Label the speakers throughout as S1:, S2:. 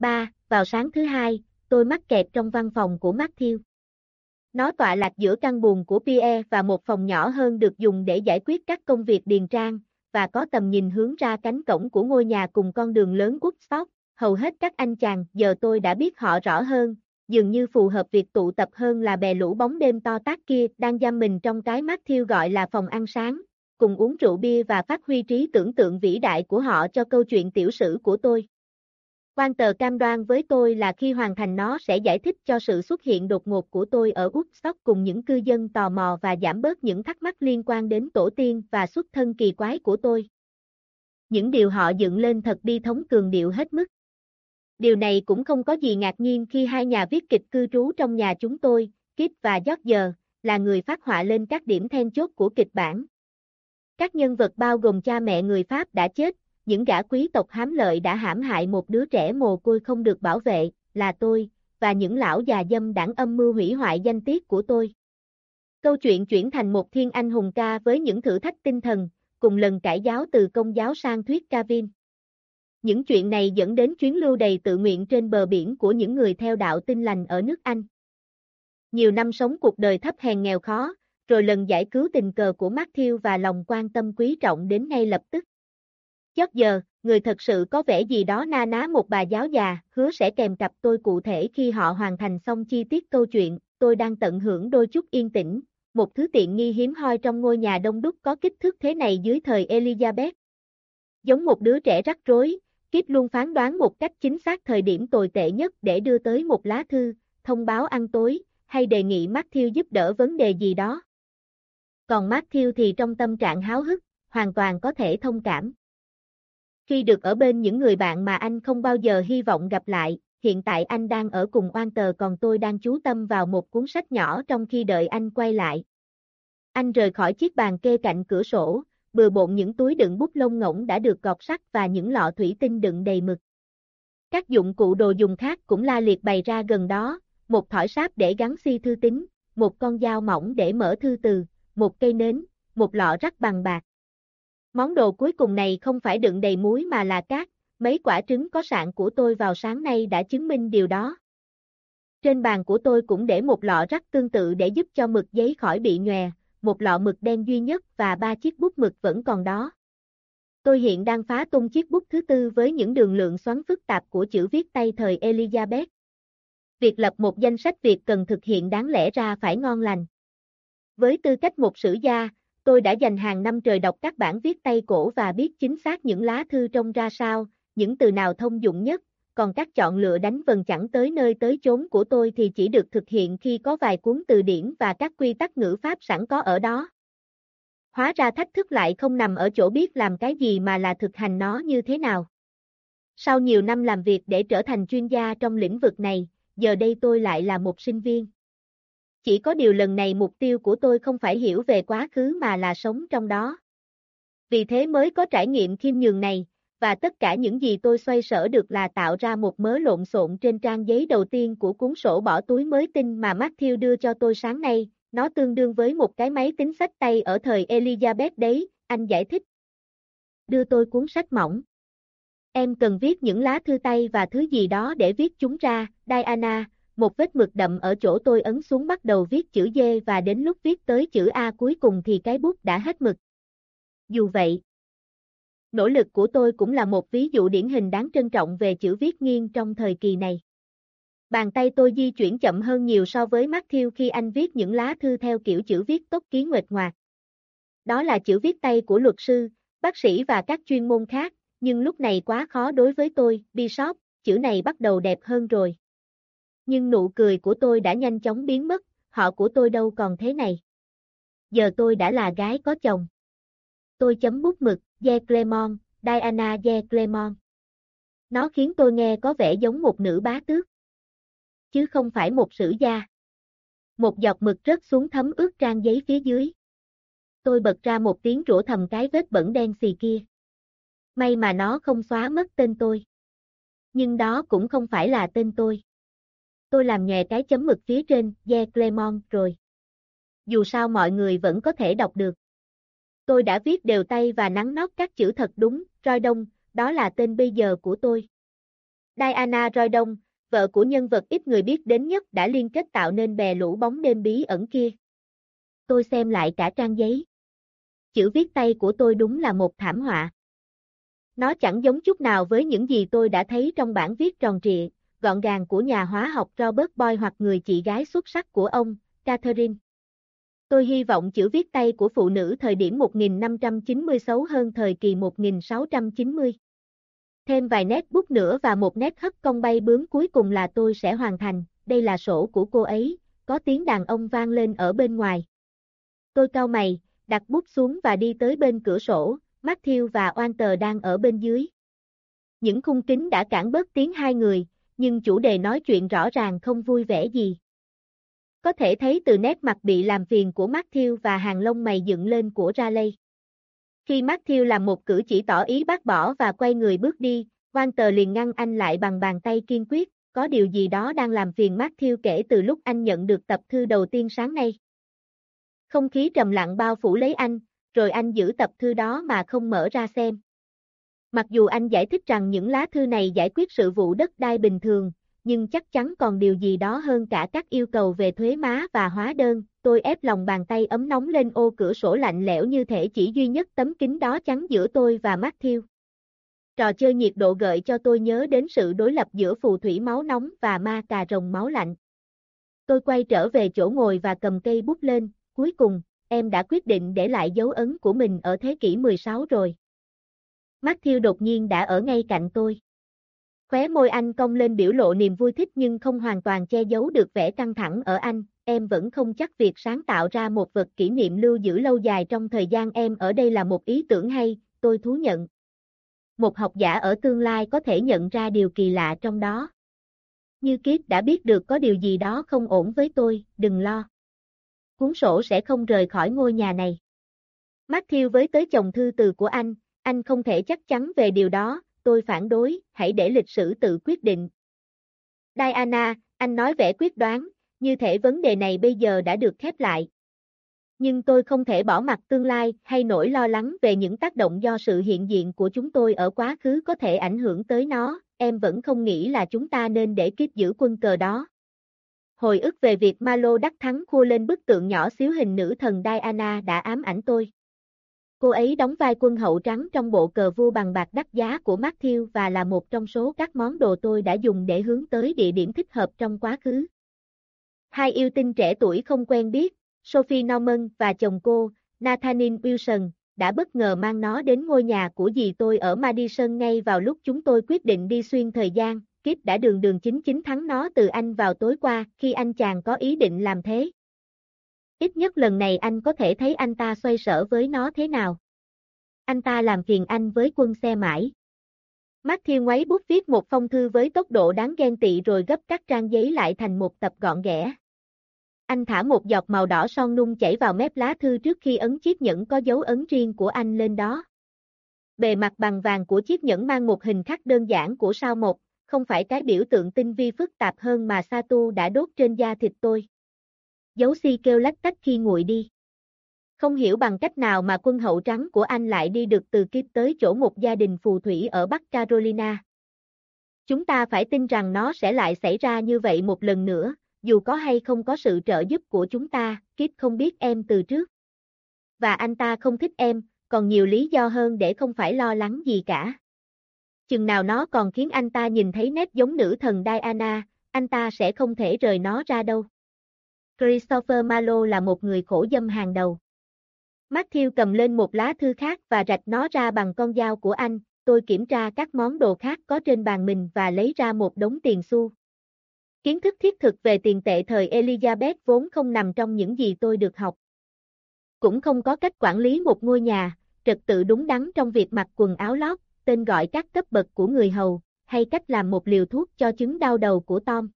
S1: 3. Vào sáng thứ hai, tôi mắc kẹt trong văn phòng của Matthew. Nó tọa lạc giữa căn buồng của Pierre và một phòng nhỏ hơn được dùng để giải quyết các công việc điền trang, và có tầm nhìn hướng ra cánh cổng của ngôi nhà cùng con đường lớn Woodstock. Hầu hết các anh chàng giờ tôi đã biết họ rõ hơn, dường như phù hợp việc tụ tập hơn là bè lũ bóng đêm to tác kia đang giam mình trong cái Matthew gọi là phòng ăn sáng, cùng uống rượu bia và phát huy trí tưởng tượng vĩ đại của họ cho câu chuyện tiểu sử của tôi. Quan tờ cam đoan với tôi là khi hoàn thành nó sẽ giải thích cho sự xuất hiện đột ngột của tôi ở Woodstock cùng những cư dân tò mò và giảm bớt những thắc mắc liên quan đến tổ tiên và xuất thân kỳ quái của tôi. Những điều họ dựng lên thật bi thống cường điệu hết mức. Điều này cũng không có gì ngạc nhiên khi hai nhà viết kịch cư trú trong nhà chúng tôi, Kip và George, là người phát họa lên các điểm then chốt của kịch bản. Các nhân vật bao gồm cha mẹ người Pháp đã chết, những gã quý tộc hám lợi đã hãm hại một đứa trẻ mồ côi không được bảo vệ, là tôi, và những lão già dâm đảng âm mưu hủy hoại danh tiết của tôi. Câu chuyện chuyển thành một thiên anh hùng ca với những thử thách tinh thần, cùng lần cải giáo từ công giáo sang thuyết Calvin. Những chuyện này dẫn đến chuyến lưu đầy tự nguyện trên bờ biển của những người theo đạo tinh lành ở nước Anh. Nhiều năm sống cuộc đời thấp hèn nghèo khó, rồi lần giải cứu tình cờ của Matthew và lòng quan tâm quý trọng đến ngay lập tức chất giờ, người thật sự có vẻ gì đó na ná một bà giáo già, hứa sẽ kèm cặp tôi cụ thể khi họ hoàn thành xong chi tiết câu chuyện, tôi đang tận hưởng đôi chút yên tĩnh, một thứ tiện nghi hiếm hoi trong ngôi nhà đông đúc có kích thước thế này dưới thời Elizabeth. Giống một đứa trẻ rắc rối, Kiếp luôn phán đoán một cách chính xác thời điểm tồi tệ nhất để đưa tới một lá thư, thông báo ăn tối, hay đề nghị Matthew giúp đỡ vấn đề gì đó. Còn Matthew thì trong tâm trạng háo hức, hoàn toàn có thể thông cảm. Khi được ở bên những người bạn mà anh không bao giờ hy vọng gặp lại, hiện tại anh đang ở cùng oan tờ còn tôi đang chú tâm vào một cuốn sách nhỏ trong khi đợi anh quay lại. Anh rời khỏi chiếc bàn kê cạnh cửa sổ, bừa bộn những túi đựng bút lông ngỗng đã được gọt sắt và những lọ thủy tinh đựng đầy mực. Các dụng cụ đồ dùng khác cũng la liệt bày ra gần đó, một thỏi sáp để gắn si thư tính, một con dao mỏng để mở thư từ, một cây nến, một lọ rắc bằng bạc. Món đồ cuối cùng này không phải đựng đầy muối mà là cát, mấy quả trứng có sạn của tôi vào sáng nay đã chứng minh điều đó. Trên bàn của tôi cũng để một lọ rắc tương tự để giúp cho mực giấy khỏi bị nhòe, một lọ mực đen duy nhất và ba chiếc bút mực vẫn còn đó. Tôi hiện đang phá tung chiếc bút thứ tư với những đường lượng xoắn phức tạp của chữ viết tay thời Elizabeth. Việc lập một danh sách việc cần thực hiện đáng lẽ ra phải ngon lành. Với tư cách một sử gia, tôi đã dành hàng năm trời đọc các bản viết tay cổ và biết chính xác những lá thư trông ra sao, những từ nào thông dụng nhất, còn các chọn lựa đánh vần chẳng tới nơi tới chốn của tôi thì chỉ được thực hiện khi có vài cuốn từ điển và các quy tắc ngữ pháp sẵn có ở đó. Hóa ra thách thức lại không nằm ở chỗ biết làm cái gì mà là thực hành nó như thế nào. Sau nhiều năm làm việc để trở thành chuyên gia trong lĩnh vực này, giờ đây tôi lại là một sinh viên. Chỉ có điều lần này mục tiêu của tôi không phải hiểu về quá khứ mà là sống trong đó. Vì thế mới có trải nghiệm khiêm nhường này, và tất cả những gì tôi xoay sở được là tạo ra một mớ lộn xộn trên trang giấy đầu tiên của cuốn sổ bỏ túi mới tinh mà Matthew đưa cho tôi sáng nay, nó tương đương với một cái máy tính sách tay ở thời Elizabeth đấy, anh giải thích. Đưa tôi cuốn sách mỏng. Em cần viết những lá thư tay và thứ gì đó để viết chúng ra, Diana, một vết mực đậm ở chỗ tôi ấn xuống bắt đầu viết chữ D và đến lúc viết tới chữ A cuối cùng thì cái bút đã hết mực. Dù vậy, Nỗ lực của tôi cũng là một ví dụ điển hình đáng trân trọng về chữ viết nghiêng trong thời kỳ này. Bàn tay tôi di chuyển chậm hơn nhiều so với Matthew khi anh viết những lá thư theo kiểu chữ viết tốc ký nguệt ngoạc. Đó là chữ viết tay của luật sư, bác sĩ và các chuyên môn khác, nhưng lúc này quá khó đối với tôi, Bishop, chữ này bắt đầu đẹp hơn rồi. Nhưng nụ cười của tôi đã nhanh chóng biến mất, họ của tôi đâu còn thế này. Giờ tôi đã là gái có chồng. Tôi chấm bút mực, Ye Clemon, Diana Ye Clemon. Nó khiến tôi nghe có vẻ giống một nữ bá tước. Chứ không phải một sử gia. Một giọt mực rớt xuống thấm ướt trang giấy phía dưới. Tôi bật ra một tiếng rủa thầm cái vết bẩn đen xì kia. May mà nó không xóa mất tên tôi. Nhưng đó cũng không phải là tên tôi. Tôi làm nhòe cái chấm mực phía trên, yeah Clemon rồi. Dù sao mọi người vẫn có thể đọc được. Tôi đã viết đều tay và nắn nót các chữ thật đúng, roi đông, đó là tên bây giờ của tôi. Diana Roydon, vợ của nhân vật ít người biết đến nhất đã liên kết tạo nên bè lũ bóng đêm bí ẩn kia. Tôi xem lại cả trang giấy. Chữ viết tay của tôi đúng là một thảm họa. Nó chẳng giống chút nào với những gì tôi đã thấy trong bản viết tròn trịa, gọn gàng của nhà hóa học Robert Boy hoặc người chị gái xuất sắc của ông, Catherine. Tôi hy vọng chữ viết tay của phụ nữ thời điểm 1596 hơn thời kỳ 1690. Thêm vài nét bút nữa và một nét hất công bay bướm cuối cùng là tôi sẽ hoàn thành, đây là sổ của cô ấy, có tiếng đàn ông vang lên ở bên ngoài. Tôi cau mày, đặt bút xuống và đi tới bên cửa sổ, Matthew và Walter đang ở bên dưới. Những khung kính đã cản bớt tiếng hai người, nhưng chủ đề nói chuyện rõ ràng không vui vẻ gì. Có thể thấy từ nét mặt bị làm phiền của Matthew và hàng lông mày dựng lên của Raleigh. Khi Matthew làm một cử chỉ tỏ ý bác bỏ và quay người bước đi, Walter liền ngăn anh lại bằng bàn tay kiên quyết, có điều gì đó đang làm phiền Matthew kể từ lúc anh nhận được tập thư đầu tiên sáng nay. Không khí trầm lặng bao phủ lấy anh, rồi anh giữ tập thư đó mà không mở ra xem. Mặc dù anh giải thích rằng những lá thư này giải quyết sự vụ đất đai bình thường, nhưng chắc chắn còn điều gì đó hơn cả các yêu cầu về thuế má và hóa đơn, tôi ép lòng bàn tay ấm nóng lên ô cửa sổ lạnh lẽo như thể chỉ duy nhất tấm kính đó chắn giữa tôi và Matthew. Trò chơi nhiệt độ gợi cho tôi nhớ đến sự đối lập giữa phù thủy máu nóng và ma cà rồng máu lạnh. Tôi quay trở về chỗ ngồi và cầm cây bút lên, cuối cùng, em đã quyết định để lại dấu ấn của mình ở thế kỷ 16 rồi. Matthew đột nhiên đã ở ngay cạnh tôi. Khóe môi anh cong lên biểu lộ niềm vui thích nhưng không hoàn toàn che giấu được vẻ căng thẳng ở anh, em vẫn không chắc việc sáng tạo ra một vật kỷ niệm lưu giữ lâu dài trong thời gian em ở đây là một ý tưởng hay, tôi thú nhận. Một học giả ở tương lai có thể nhận ra điều kỳ lạ trong đó. Như Kiếp đã biết được có điều gì đó không ổn với tôi, đừng lo. Cuốn sổ sẽ không rời khỏi ngôi nhà này. Matthew với tới chồng thư từ của anh, anh không thể chắc chắn về điều đó, tôi phản đối, hãy để lịch sử tự quyết định. Diana, anh nói vẻ quyết đoán, như thể vấn đề này bây giờ đã được khép lại. Nhưng tôi không thể bỏ mặt tương lai hay nỗi lo lắng về những tác động do sự hiện diện của chúng tôi ở quá khứ có thể ảnh hưởng tới nó, em vẫn không nghĩ là chúng ta nên để kiếp giữ quân cờ đó. Hồi ức về việc Malo đắc thắng khua lên bức tượng nhỏ xíu hình nữ thần Diana đã ám ảnh tôi. Cô ấy đóng vai quân hậu trắng trong bộ cờ vua bằng bạc đắt giá của Matthew và là một trong số các món đồ tôi đã dùng để hướng tới địa điểm thích hợp trong quá khứ. Hai yêu tinh trẻ tuổi không quen biết, Sophie Norman và chồng cô, Nathaniel Wilson, đã bất ngờ mang nó đến ngôi nhà của dì tôi ở Madison ngay vào lúc chúng tôi quyết định đi xuyên thời gian, Kip đã đường đường chính chính thắng nó từ anh vào tối qua khi anh chàng có ý định làm thế. Ít nhất lần này anh có thể thấy anh ta xoay sở với nó thế nào. Anh ta làm phiền anh với quân xe mãi. Matthew ngoáy bút viết một phong thư với tốc độ đáng ghen tị rồi gấp các trang giấy lại thành một tập gọn ghẽ. Anh thả một giọt màu đỏ son nung chảy vào mép lá thư trước khi ấn chiếc nhẫn có dấu ấn riêng của anh lên đó. Bề mặt bằng vàng của chiếc nhẫn mang một hình khắc đơn giản của sao một, không phải cái biểu tượng tinh vi phức tạp hơn mà Satu đã đốt trên da thịt tôi. Dấu si kêu lách tách khi nguội đi. Không hiểu bằng cách nào mà quân hậu trắng của anh lại đi được từ kiếp tới chỗ một gia đình phù thủy ở Bắc Carolina. Chúng ta phải tin rằng nó sẽ lại xảy ra như vậy một lần nữa, dù có hay không có sự trợ giúp của chúng ta, kiếp không biết em từ trước. Và anh ta không thích em, còn nhiều lý do hơn để không phải lo lắng gì cả. Chừng nào nó còn khiến anh ta nhìn thấy nét giống nữ thần Diana, anh ta sẽ không thể rời nó ra đâu. Christopher Marlowe là một người khổ dâm hàng đầu. Matthew cầm lên một lá thư khác và rạch nó ra bằng con dao của anh, tôi kiểm tra các món đồ khác có trên bàn mình và lấy ra một đống tiền xu. Kiến thức thiết thực về tiền tệ thời Elizabeth vốn không nằm trong những gì tôi được học. Cũng không có cách quản lý một ngôi nhà, trật tự đúng đắn trong việc mặc quần áo lót, tên gọi các cấp bậc của người hầu, hay cách làm một liều thuốc cho chứng đau đầu của Tom.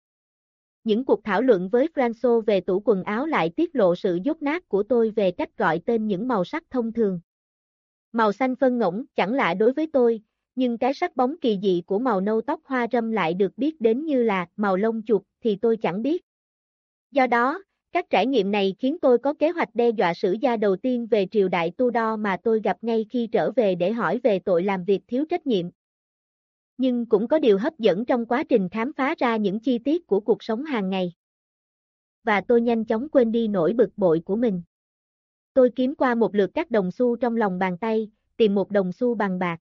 S1: Những cuộc thảo luận với Franco về tủ quần áo lại tiết lộ sự dốt nát của tôi về cách gọi tên những màu sắc thông thường. Màu xanh phân ngỗng chẳng lạ đối với tôi, nhưng cái sắc bóng kỳ dị của màu nâu tóc hoa râm lại được biết đến như là màu lông chuột thì tôi chẳng biết. Do đó, các trải nghiệm này khiến tôi có kế hoạch đe dọa sử gia đầu tiên về triều đại Tudor mà tôi gặp ngay khi trở về để hỏi về tội làm việc thiếu trách nhiệm nhưng cũng có điều hấp dẫn trong quá trình khám phá ra những chi tiết của cuộc sống hàng ngày. Và tôi nhanh chóng quên đi nỗi bực bội của mình. Tôi kiếm qua một lượt các đồng xu trong lòng bàn tay, tìm một đồng xu bằng bạc.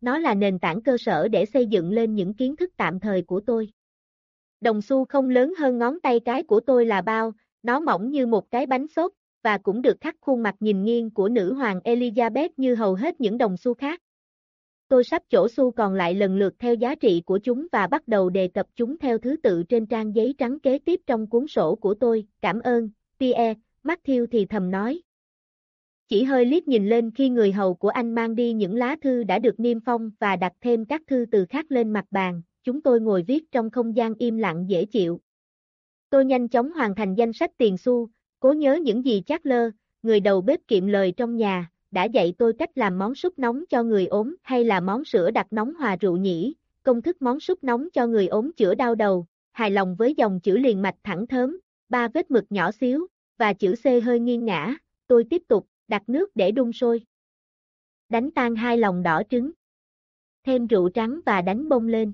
S1: Nó là nền tảng cơ sở để xây dựng lên những kiến thức tạm thời của tôi. Đồng xu không lớn hơn ngón tay cái của tôi là bao, nó mỏng như một cái bánh xốp, và cũng được khắc khuôn mặt nhìn nghiêng của nữ hoàng Elizabeth như hầu hết những đồng xu khác. Tôi sắp chỗ xu còn lại lần lượt theo giá trị của chúng và bắt đầu đề cập chúng theo thứ tự trên trang giấy trắng kế tiếp trong cuốn sổ của tôi. Cảm ơn, Pierre, Matthew thì thầm nói. Chỉ hơi liếc nhìn lên khi người hầu của anh mang đi những lá thư đã được niêm phong và đặt thêm các thư từ khác lên mặt bàn, chúng tôi ngồi viết trong không gian im lặng dễ chịu. Tôi nhanh chóng hoàn thành danh sách tiền xu, cố nhớ những gì chắc lơ, người đầu bếp kiệm lời trong nhà, đã dạy tôi cách làm món súp nóng cho người ốm hay là món sữa đặc nóng hòa rượu nhỉ, công thức món súp nóng cho người ốm chữa đau đầu, hài lòng với dòng chữ liền mạch thẳng thớm, ba vết mực nhỏ xíu, và chữ C hơi nghiêng ngã, tôi tiếp tục, đặt nước để đun sôi. Đánh tan hai lòng đỏ trứng. Thêm rượu trắng và đánh bông lên.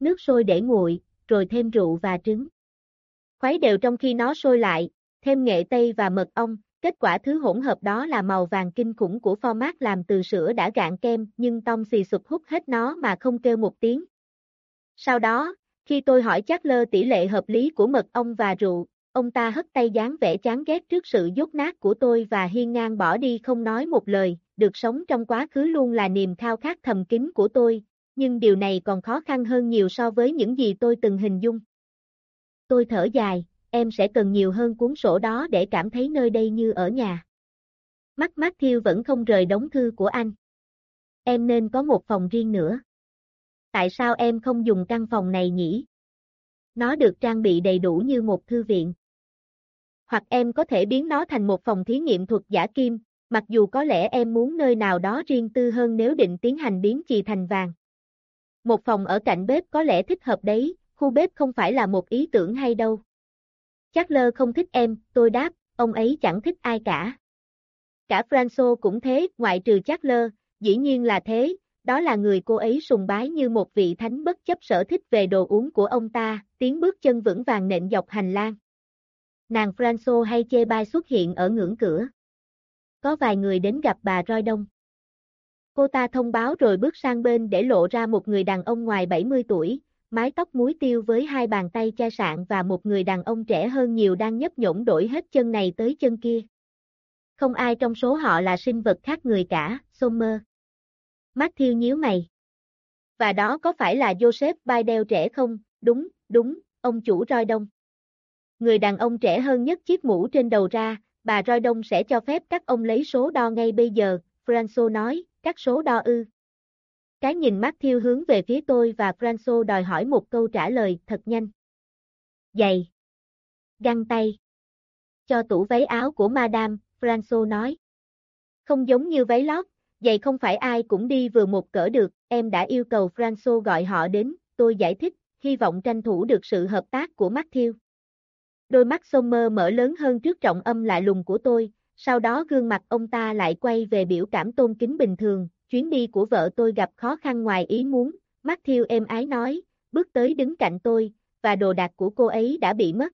S1: Nước sôi để nguội, rồi thêm rượu và trứng. Khuấy đều trong khi nó sôi lại, thêm nghệ tây và mật ong, kết quả thứ hỗn hợp đó là màu vàng kinh khủng của format làm từ sữa đã gạn kem, nhưng Tom xì sụp hút hết nó mà không kêu một tiếng. Sau đó, khi tôi hỏi chắc lơ tỷ lệ hợp lý của mật ong và rượu, ông ta hất tay dáng vẻ chán ghét trước sự dốt nát của tôi và hiên ngang bỏ đi không nói một lời, được sống trong quá khứ luôn là niềm khao khát thầm kín của tôi, nhưng điều này còn khó khăn hơn nhiều so với những gì tôi từng hình dung. Tôi thở dài, em sẽ cần nhiều hơn cuốn sổ đó để cảm thấy nơi đây như ở nhà. Mắt Matthew vẫn không rời đống thư của anh. Em nên có một phòng riêng nữa. Tại sao em không dùng căn phòng này nhỉ? Nó được trang bị đầy đủ như một thư viện. Hoặc em có thể biến nó thành một phòng thí nghiệm thuật giả kim, mặc dù có lẽ em muốn nơi nào đó riêng tư hơn nếu định tiến hành biến chì thành vàng. Một phòng ở cạnh bếp có lẽ thích hợp đấy, khu bếp không phải là một ý tưởng hay đâu. Chắc lơ không thích em, tôi đáp, ông ấy chẳng thích ai cả. Cả Franco cũng thế, ngoại trừ chắc lơ, dĩ nhiên là thế, đó là người cô ấy sùng bái như một vị thánh bất chấp sở thích về đồ uống của ông ta, tiếng bước chân vững vàng nện dọc hành lang. Nàng Franco hay chê bai xuất hiện ở ngưỡng cửa. Có vài người đến gặp bà Roi Đông. Cô ta thông báo rồi bước sang bên để lộ ra một người đàn ông ngoài 70 tuổi, mái tóc muối tiêu với hai bàn tay cha sạn và một người đàn ông trẻ hơn nhiều đang nhấp nhổn đổi hết chân này tới chân kia. Không ai trong số họ là sinh vật khác người cả, Sommer. Matthew nhíu mày. Và đó có phải là Joseph Bidel trẻ không? Đúng, đúng, ông chủ roi đông. Người đàn ông trẻ hơn nhất chiếc mũ trên đầu ra, bà roi đông sẽ cho phép các ông lấy số đo ngay bây giờ, François nói, các số đo ư. Cái nhìn Matthew hướng về phía tôi và Franco đòi hỏi một câu trả lời thật nhanh. Giày. Găng tay. Cho tủ váy áo của Madame, Franco nói. Không giống như váy lót, giày không phải ai cũng đi vừa một cỡ được, em đã yêu cầu Franco gọi họ đến, tôi giải thích, hy vọng tranh thủ được sự hợp tác của Matthew. Đôi mắt Sommer mở lớn hơn trước trọng âm lạ lùng của tôi, sau đó gương mặt ông ta lại quay về biểu cảm tôn kính bình thường, chuyến đi của vợ tôi gặp khó khăn ngoài ý muốn, Matthew êm ái nói, bước tới đứng cạnh tôi, và đồ đạc của cô ấy đã bị mất.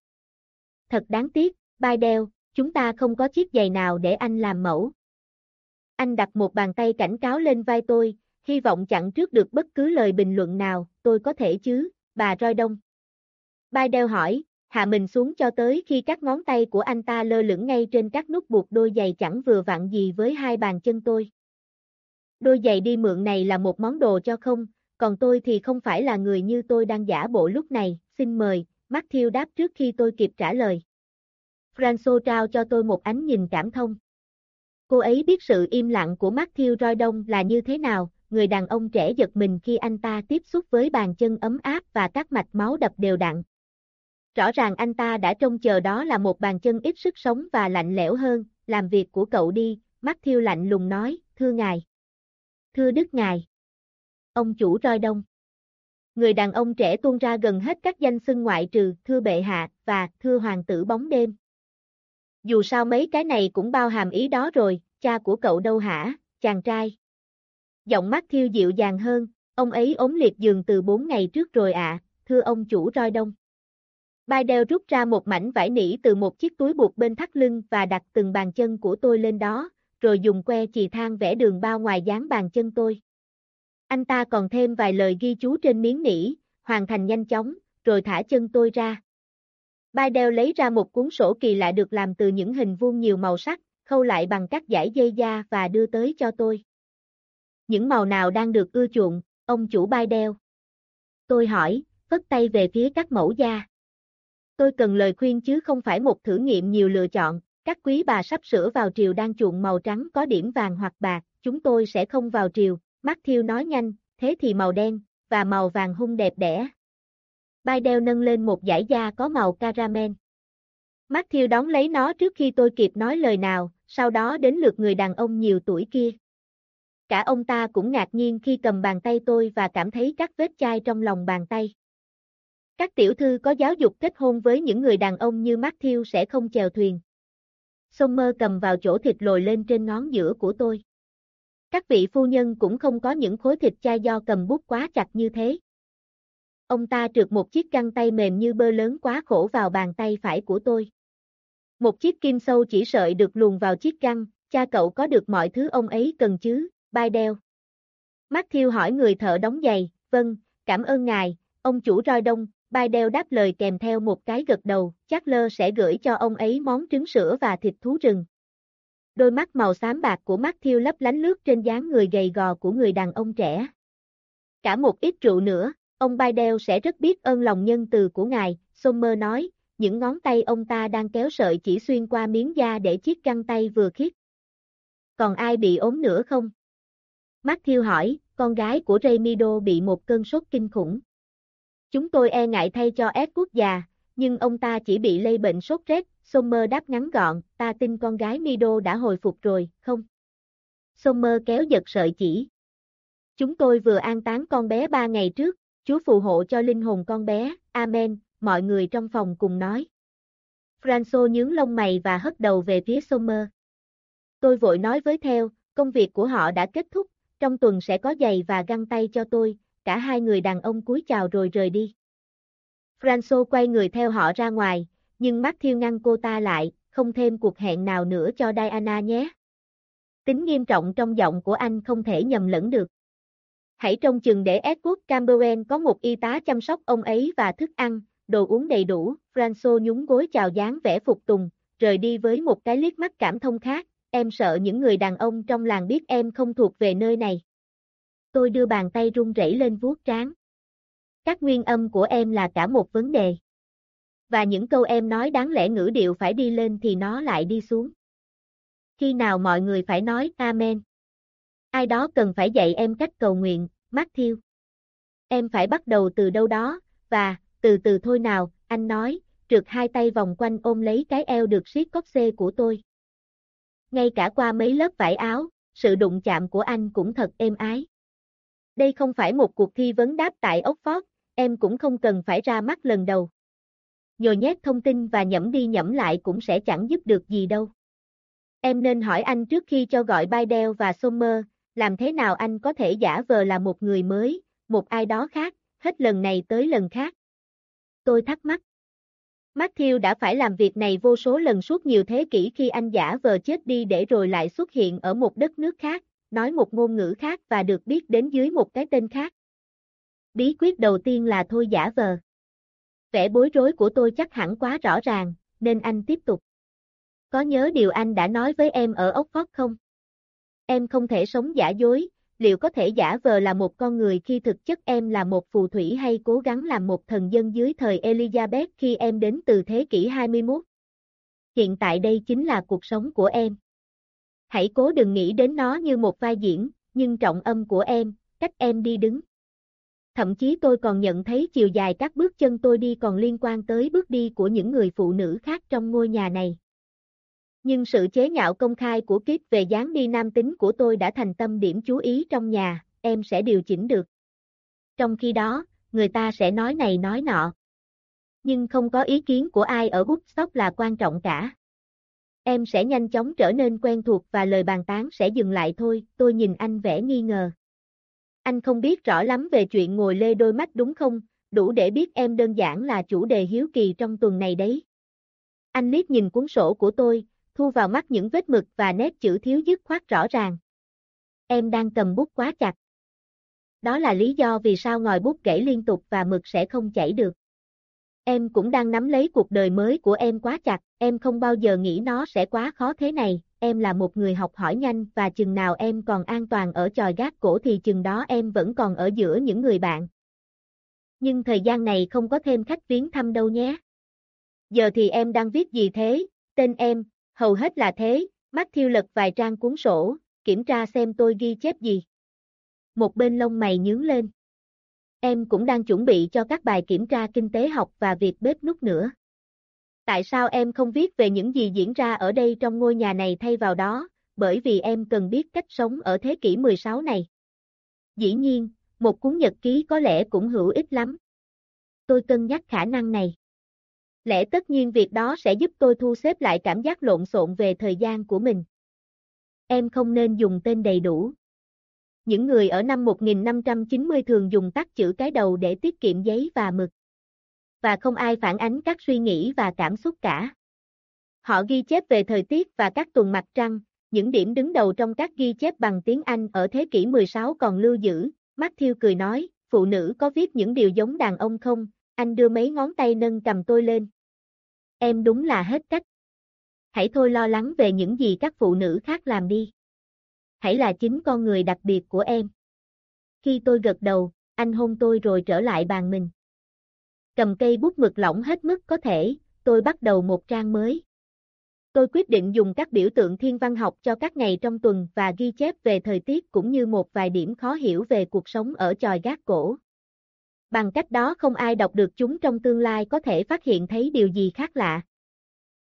S1: Thật đáng tiếc, Bidel, chúng ta không có chiếc giày nào để anh làm mẫu. Anh đặt một bàn tay cảnh cáo lên vai tôi, hy vọng chặn trước được bất cứ lời bình luận nào, tôi có thể chứ, bà roi đông. Bidel hỏi, hạ mình xuống cho tới khi các ngón tay của anh ta lơ lửng ngay trên các nút buộc đôi giày chẳng vừa vặn gì với hai bàn chân tôi. Đôi giày đi mượn này là một món đồ cho không, còn tôi thì không phải là người như tôi đang giả bộ lúc này, xin mời, Matthew đáp trước khi tôi kịp trả lời. Franco trao cho tôi một ánh nhìn cảm thông. Cô ấy biết sự im lặng của Matthew Roy Đông là như thế nào, người đàn ông trẻ giật mình khi anh ta tiếp xúc với bàn chân ấm áp và các mạch máu đập đều đặn. Rõ ràng anh ta đã trông chờ đó là một bàn chân ít sức sống và lạnh lẽo hơn, làm việc của cậu đi, Matthew lạnh lùng nói, thưa ngài. Thưa Đức Ngài. Ông chủ roi đông. Người đàn ông trẻ tuôn ra gần hết các danh xưng ngoại trừ thưa bệ hạ và thưa hoàng tử bóng đêm. Dù sao mấy cái này cũng bao hàm ý đó rồi, cha của cậu đâu hả, chàng trai. Giọng mắt thiêu dịu dàng hơn, ông ấy ốm liệt giường từ 4 ngày trước rồi ạ, thưa ông chủ roi đông. Bidel rút ra một mảnh vải nỉ từ một chiếc túi buộc bên thắt lưng và đặt từng bàn chân của tôi lên đó, rồi dùng que chì than vẽ đường bao ngoài dán bàn chân tôi. Anh ta còn thêm vài lời ghi chú trên miếng nỉ, hoàn thành nhanh chóng, rồi thả chân tôi ra. Bidel lấy ra một cuốn sổ kỳ lạ được làm từ những hình vuông nhiều màu sắc, khâu lại bằng các dải dây da và đưa tới cho tôi. Những màu nào đang được ưa chuộng, ông chủ Bidel? Tôi hỏi, phất tay về phía các mẫu da. Tôi cần lời khuyên chứ không phải một thử nghiệm nhiều lựa chọn, các quý bà sắp sửa vào triều đang chuộng màu trắng có điểm vàng hoặc bạc, chúng tôi sẽ không vào triều, Matthew nói nhanh, thế thì màu đen, và màu vàng hung đẹp đẽ. Bidel nâng lên một dải da có màu caramel. Matthew đón lấy nó trước khi tôi kịp nói lời nào, sau đó đến lượt người đàn ông nhiều tuổi kia. Cả ông ta cũng ngạc nhiên khi cầm bàn tay tôi và cảm thấy các vết chai trong lòng bàn tay. Các tiểu thư có giáo dục kết hôn với những người đàn ông như Matthew sẽ không chèo thuyền. Sommer cầm vào chỗ thịt lồi lên trên ngón giữa của tôi. Các vị phu nhân cũng không có những khối thịt chai do cầm bút quá chặt như thế. Ông ta trượt một chiếc găng tay mềm như bơ lớn quá khổ vào bàn tay phải của tôi. Một chiếc kim sâu chỉ sợi được luồn vào chiếc găng, cha cậu có được mọi thứ ông ấy cần chứ, bai đeo. Matthew hỏi người thợ đóng giày, vâng, cảm ơn ngài, ông chủ roi đông, bai đeo đáp lời kèm theo một cái gật đầu, chắc lơ sẽ gửi cho ông ấy món trứng sữa và thịt thú rừng. Đôi mắt màu xám bạc của Matthew lấp lánh lướt trên dáng người gầy gò của người đàn ông trẻ. Cả một ít rượu nữa, ông Bidel sẽ rất biết ơn lòng nhân từ của ngài, Sommer nói, những ngón tay ông ta đang kéo sợi chỉ xuyên qua miếng da để chiếc găng tay vừa khít. Còn ai bị ốm nữa không? Matthew hỏi, con gái của Remido bị một cơn sốt kinh khủng. Chúng tôi e ngại thay cho Ed quốc già, nhưng ông ta chỉ bị lây bệnh sốt rét, Sommer đáp ngắn gọn, ta tin con gái Mido đã hồi phục rồi, không? Sommer kéo giật sợi chỉ. Chúng tôi vừa an táng con bé ba ngày trước, Chúa phù hộ cho linh hồn con bé, Amen, mọi người trong phòng cùng nói. Franco nhướng lông mày và hất đầu về phía Sommer. Tôi vội nói với theo, công việc của họ đã kết thúc, trong tuần sẽ có giày và găng tay cho tôi, cả hai người đàn ông cúi chào rồi rời đi. Franco quay người theo họ ra ngoài, nhưng Matthew ngăn cô ta lại, không thêm cuộc hẹn nào nữa cho Diana nhé. Tính nghiêm trọng trong giọng của anh không thể nhầm lẫn được. Hãy trông chừng để Edward Campbell có một y tá chăm sóc ông ấy và thức ăn, đồ uống đầy đủ, Franco nhún gối chào dáng vẻ phục tùng, rời đi với một cái liếc mắt cảm thông khác, em sợ những người đàn ông trong làng biết em không thuộc về nơi này. Tôi đưa bàn tay run rẩy lên vuốt trán. Các nguyên âm của em là cả một vấn đề. Và những câu em nói đáng lẽ ngữ điệu phải đi lên thì nó lại đi xuống. Khi nào mọi người phải nói Amen? Ai đó cần phải dạy em cách cầu nguyện, Matthew. Em phải bắt đầu từ đâu đó, và, từ từ thôi nào, anh nói, trượt hai tay vòng quanh ôm lấy cái eo được siết cóc xê của tôi. Ngay cả qua mấy lớp vải áo, sự đụng chạm của anh cũng thật êm ái. Đây không phải một cuộc thi vấn đáp tại Oxford, em cũng không cần phải ra mắt lần đầu. Nhồi nhét thông tin và nhẩm đi nhẩm lại cũng sẽ chẳng giúp được gì đâu. Em nên hỏi anh trước khi cho gọi Bidel và Sommer, làm thế nào anh có thể giả vờ là một người mới, một ai đó khác, hết lần này tới lần khác. Tôi thắc mắc. Matthew đã phải làm việc này vô số lần suốt nhiều thế kỷ khi anh giả vờ chết đi để rồi lại xuất hiện ở một đất nước khác, nói một ngôn ngữ khác và được biết đến dưới một cái tên khác. Bí quyết đầu tiên là thôi giả vờ. Vẻ bối rối của tôi chắc hẳn quá rõ ràng, nên anh tiếp tục. Có nhớ điều anh đã nói với em ở Oxford không? Em không thể sống giả dối, liệu có thể giả vờ là một con người khi thực chất em là một phù thủy hay cố gắng làm một thần dân dưới thời Elizabeth khi em đến từ thế kỷ 21? Hiện tại đây chính là cuộc sống của em. Hãy cố đừng nghĩ đến nó như một vai diễn, nhưng trọng âm của em, cách em đi đứng. Thậm chí tôi còn nhận thấy chiều dài các bước chân tôi đi còn liên quan tới bước đi của những người phụ nữ khác trong ngôi nhà này. Nhưng sự chế nhạo công khai của Kip về dáng đi nam tính của tôi đã thành tâm điểm chú ý trong nhà, em sẽ điều chỉnh được. Trong khi đó, người ta sẽ nói này nói nọ. Nhưng không có ý kiến của ai ở Woodstock là quan trọng cả. Em sẽ nhanh chóng trở nên quen thuộc và lời bàn tán sẽ dừng lại thôi, tôi nhìn anh vẻ nghi ngờ. anh không biết rõ lắm về chuyện ngồi lê đôi mắt đúng không, đủ để biết em đơn giản là chủ đề hiếu kỳ trong tuần này đấy. Anh liếc nhìn cuốn sổ của tôi, thu vào mắt những vết mực và nét chữ thiếu dứt khoát rõ ràng. Em đang cầm bút quá chặt. Đó là lý do vì sao ngòi bút gãy liên tục và mực sẽ không chảy được. Em cũng đang nắm lấy cuộc đời mới của em quá chặt, em không bao giờ nghĩ nó sẽ quá khó thế này, em là một người học hỏi nhanh và chừng nào em còn an toàn ở tròi gác cổ thì chừng đó em vẫn còn ở giữa những người bạn. Nhưng thời gian này không có thêm khách viếng thăm đâu nhé. Giờ thì em đang viết gì thế, tên em, hầu hết là thế, mắt thiêu lật vài trang cuốn sổ, kiểm tra xem tôi ghi chép gì. Một bên lông mày nhướng lên. Em cũng đang chuẩn bị cho các bài kiểm tra kinh tế học và việc bếp nút nữa. Tại sao em không viết về những gì diễn ra ở đây trong ngôi nhà này thay vào đó, bởi vì em cần biết cách sống ở thế kỷ 16 này. Dĩ nhiên, một cuốn nhật ký có lẽ cũng hữu ích lắm. Tôi cân nhắc khả năng này. Lẽ tất nhiên việc đó sẽ giúp tôi thu xếp lại cảm giác lộn xộn về thời gian của mình. Em không nên dùng tên đầy đủ. Những người ở năm 1590 thường dùng tắt chữ cái đầu để tiết kiệm giấy và mực. Và không ai phản ánh các suy nghĩ và cảm xúc cả. Họ ghi chép về thời tiết và các tuần mặt trăng, những điểm đứng đầu trong các ghi chép bằng tiếng Anh ở thế kỷ 16 còn lưu giữ. Matthew cười nói, phụ nữ có viết những điều giống đàn ông không? Anh đưa mấy ngón tay nâng cầm tôi lên. Em đúng là hết cách. Hãy thôi lo lắng về những gì các phụ nữ khác làm đi hãy là chính con người đặc biệt của em. Khi tôi gật đầu, anh hôn tôi rồi trở lại bàn mình. Cầm cây bút mực lỏng hết mức có thể, tôi bắt đầu một trang mới. Tôi quyết định dùng các biểu tượng thiên văn học cho các ngày trong tuần và ghi chép về thời tiết cũng như một vài điểm khó hiểu về cuộc sống ở tròi gác cổ. Bằng cách đó không ai đọc được chúng trong tương lai có thể phát hiện thấy điều gì khác lạ.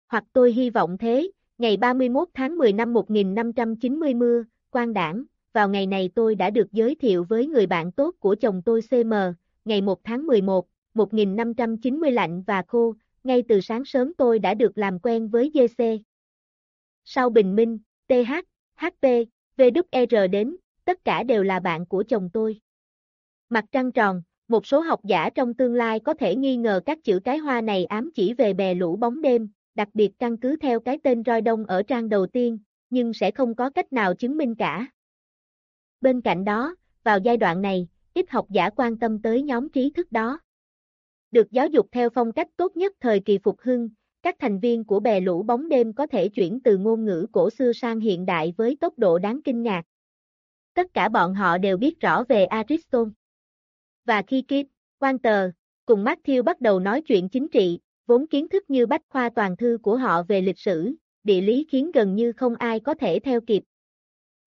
S1: Hoặc tôi hy vọng thế, ngày 31 tháng 10 năm 1590 mưa, quan đảng, vào ngày này tôi đã được giới thiệu với người bạn tốt của chồng tôi CM, ngày 1 tháng 11, 1590 lạnh và khô, ngay từ sáng sớm tôi đã được làm quen với GC. Sau bình minh, TH, HP, VWR đến, tất cả đều là bạn của chồng tôi. Mặt trăng tròn, một số học giả trong tương lai có thể nghi ngờ các chữ cái hoa này ám chỉ về bè lũ bóng đêm, đặc biệt căn cứ theo cái tên roi đông ở trang đầu tiên, nhưng sẽ không có cách nào chứng minh cả. Bên cạnh đó, vào giai đoạn này, ít học giả quan tâm tới nhóm trí thức đó. Được giáo dục theo phong cách tốt nhất thời kỳ phục hưng, các thành viên của bè lũ bóng đêm có thể chuyển từ ngôn ngữ cổ xưa sang hiện đại với tốc độ đáng kinh ngạc. Tất cả bọn họ đều biết rõ về Aristotle. Và khi Kip, Walter, cùng Matthew bắt đầu nói chuyện chính trị, vốn kiến thức như bách khoa toàn thư của họ về lịch sử, địa lý khiến gần như không ai có thể theo kịp.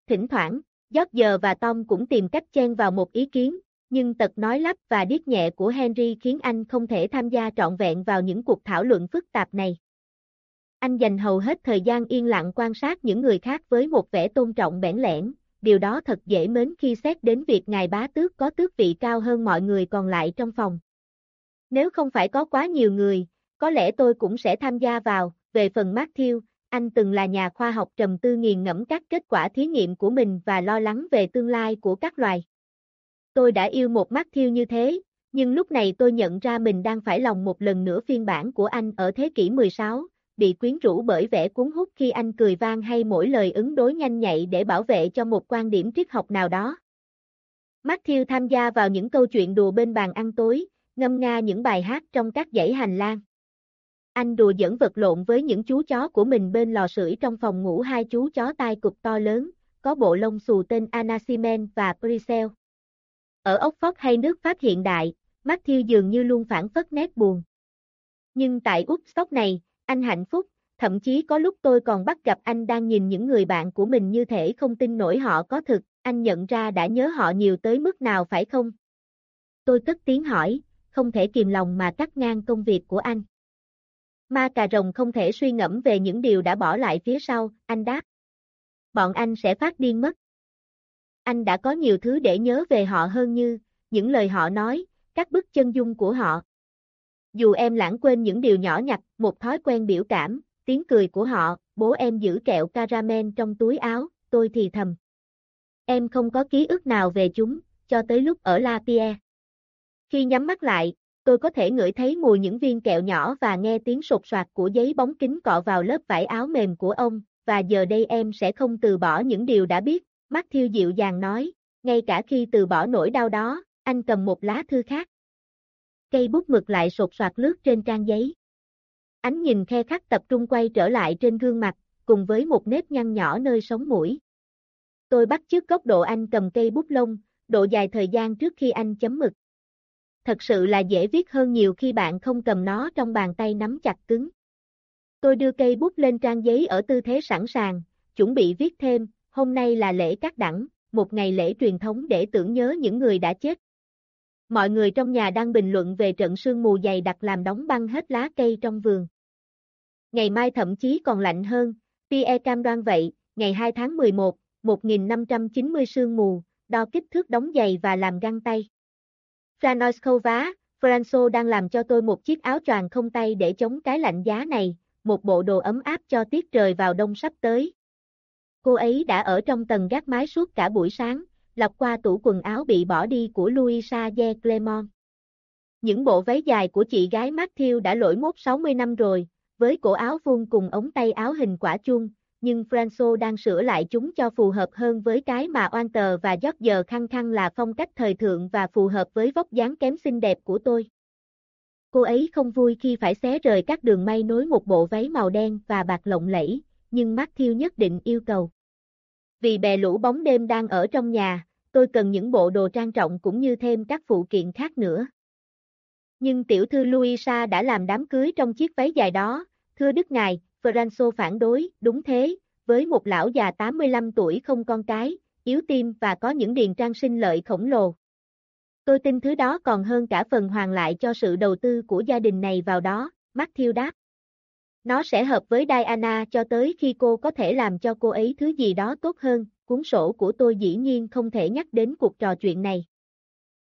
S1: Thỉnh thoảng, George và Tom cũng tìm cách chen vào một ý kiến, nhưng tật nói lắp và điếc nhẹ của Henry khiến anh không thể tham gia trọn vẹn vào những cuộc thảo luận phức tạp này. Anh dành hầu hết thời gian yên lặng quan sát những người khác với một vẻ tôn trọng bẽn lẽn, điều đó thật dễ mến khi xét đến việc ngài bá tước có tước vị cao hơn mọi người còn lại trong phòng. Nếu không phải có quá nhiều người, có lẽ tôi cũng sẽ tham gia vào, về phần Matthew, anh từng là nhà khoa học trầm tư nghiền ngẫm các kết quả thí nghiệm của mình và lo lắng về tương lai của các loài. Tôi đã yêu một Matthew như thế, nhưng lúc này tôi nhận ra mình đang phải lòng một lần nữa phiên bản của anh ở thế kỷ 16, bị quyến rũ bởi vẻ cuốn hút khi anh cười vang hay mỗi lời ứng đối nhanh nhạy để bảo vệ cho một quan điểm triết học nào đó. Matthew tham gia vào những câu chuyện đùa bên bàn ăn tối, ngâm nga những bài hát trong các dãy hành lang. Anh đùa dẫn vật lộn với những chú chó của mình bên lò sưởi trong phòng ngủ hai chú chó tai cục to lớn, có bộ lông xù tên Anaximen và Prisel. Ở ốc phóc hay nước Pháp hiện đại, Matthew dường như luôn phản phất nét buồn. Nhưng tại Úc Sóc này, anh hạnh phúc, thậm chí có lúc tôi còn bắt gặp anh đang nhìn những người bạn của mình như thể không tin nổi họ có thực, anh nhận ra đã nhớ họ nhiều tới mức nào phải không? Tôi cất tiếng hỏi, không thể kìm lòng mà cắt ngang công việc của anh. Ma cà rồng không thể suy ngẫm về những điều đã bỏ lại phía sau, anh đáp. Bọn anh sẽ phát điên mất. Anh đã có nhiều thứ để nhớ về họ hơn như, những lời họ nói, các bức chân dung của họ. Dù em lãng quên những điều nhỏ nhặt, một thói quen biểu cảm, tiếng cười của họ, bố em giữ kẹo caramel trong túi áo, tôi thì thầm. Em không có ký ức nào về chúng, cho tới lúc ở La Pierre. Khi nhắm mắt lại, tôi có thể ngửi thấy mùi những viên kẹo nhỏ và nghe tiếng sột soạt của giấy bóng kính cọ vào lớp vải áo mềm của ông, và giờ đây em sẽ không từ bỏ những điều đã biết, Matthew dịu dàng nói, ngay cả khi từ bỏ nỗi đau đó, anh cầm một lá thư khác. Cây bút mực lại sột soạt lướt trên trang giấy. Ánh nhìn khe khắc tập trung quay trở lại trên gương mặt, cùng với một nếp nhăn nhỏ nơi sống mũi. Tôi bắt chước góc độ anh cầm cây bút lông, độ dài thời gian trước khi anh chấm mực. Thật sự là dễ viết hơn nhiều khi bạn không cầm nó trong bàn tay nắm chặt cứng. Tôi đưa cây bút lên trang giấy ở tư thế sẵn sàng, chuẩn bị viết thêm, hôm nay là lễ cắt đẳng, một ngày lễ truyền thống để tưởng nhớ những người đã chết. Mọi người trong nhà đang bình luận về trận sương mù dày đặc làm đóng băng hết lá cây trong vườn. Ngày mai thậm chí còn lạnh hơn, Pierre cam đoan vậy, ngày 2 tháng 11, 1590 sương mù, đo kích thước đóng giày và làm găng tay. Franoskova, Franco đang làm cho tôi một chiếc áo choàng không tay để chống cái lạnh giá này, một bộ đồ ấm áp cho tiết trời vào đông sắp tới. Cô ấy đã ở trong tầng gác mái suốt cả buổi sáng, lọc qua tủ quần áo bị bỏ đi của Luisa de Clermont. Những bộ váy dài của chị gái Matthew đã lỗi mốt 60 năm rồi, với cổ áo vuông cùng ống tay áo hình quả chuông, nhưng Franco đang sửa lại chúng cho phù hợp hơn với cái mà oan tờ và giót giờ khăng khăng là phong cách thời thượng và phù hợp với vóc dáng kém xinh đẹp của tôi. Cô ấy không vui khi phải xé rời các đường may nối một bộ váy màu đen và bạc lộng lẫy, nhưng Matthew nhất định yêu cầu. Vì bè lũ bóng đêm đang ở trong nhà, tôi cần những bộ đồ trang trọng cũng như thêm các phụ kiện khác nữa. Nhưng tiểu thư Luisa đã làm đám cưới trong chiếc váy dài đó, thưa đức ngài, Franco phản đối, đúng thế, với một lão già 85 tuổi không con cái, yếu tim và có những điền trang sinh lợi khổng lồ. Tôi tin thứ đó còn hơn cả phần hoàn lại cho sự đầu tư của gia đình này vào đó, Matthew đáp. Nó sẽ hợp với Diana cho tới khi cô có thể làm cho cô ấy thứ gì đó tốt hơn, cuốn sổ của tôi dĩ nhiên không thể nhắc đến cuộc trò chuyện này.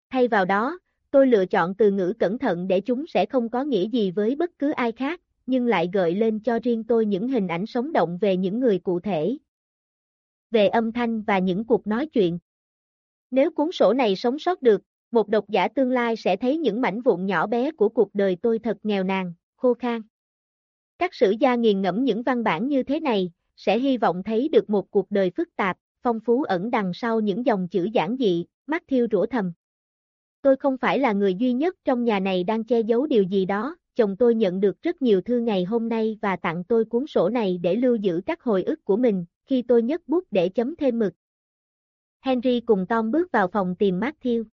S1: Thay vào đó, tôi lựa chọn từ ngữ cẩn thận để chúng sẽ không có nghĩa gì với bất cứ ai khác, nhưng lại gợi lên cho riêng tôi những hình ảnh sống động về những người cụ thể. Về âm thanh và những cuộc nói chuyện. Nếu cuốn sổ này sống sót được, một độc giả tương lai sẽ thấy những mảnh vụn nhỏ bé của cuộc đời tôi thật nghèo nàn, khô khan. Các sử gia nghiền ngẫm những văn bản như thế này, sẽ hy vọng thấy được một cuộc đời phức tạp, phong phú ẩn đằng sau những dòng chữ giản dị, mắt thiêu rủa thầm. Tôi không phải là người duy nhất trong nhà này đang che giấu điều gì đó, chồng tôi nhận được rất nhiều thư ngày hôm nay và tặng tôi cuốn sổ này để lưu giữ các hồi ức của mình, khi tôi nhấc bút để chấm thêm mực. Henry cùng Tom bước vào phòng tìm Matthew.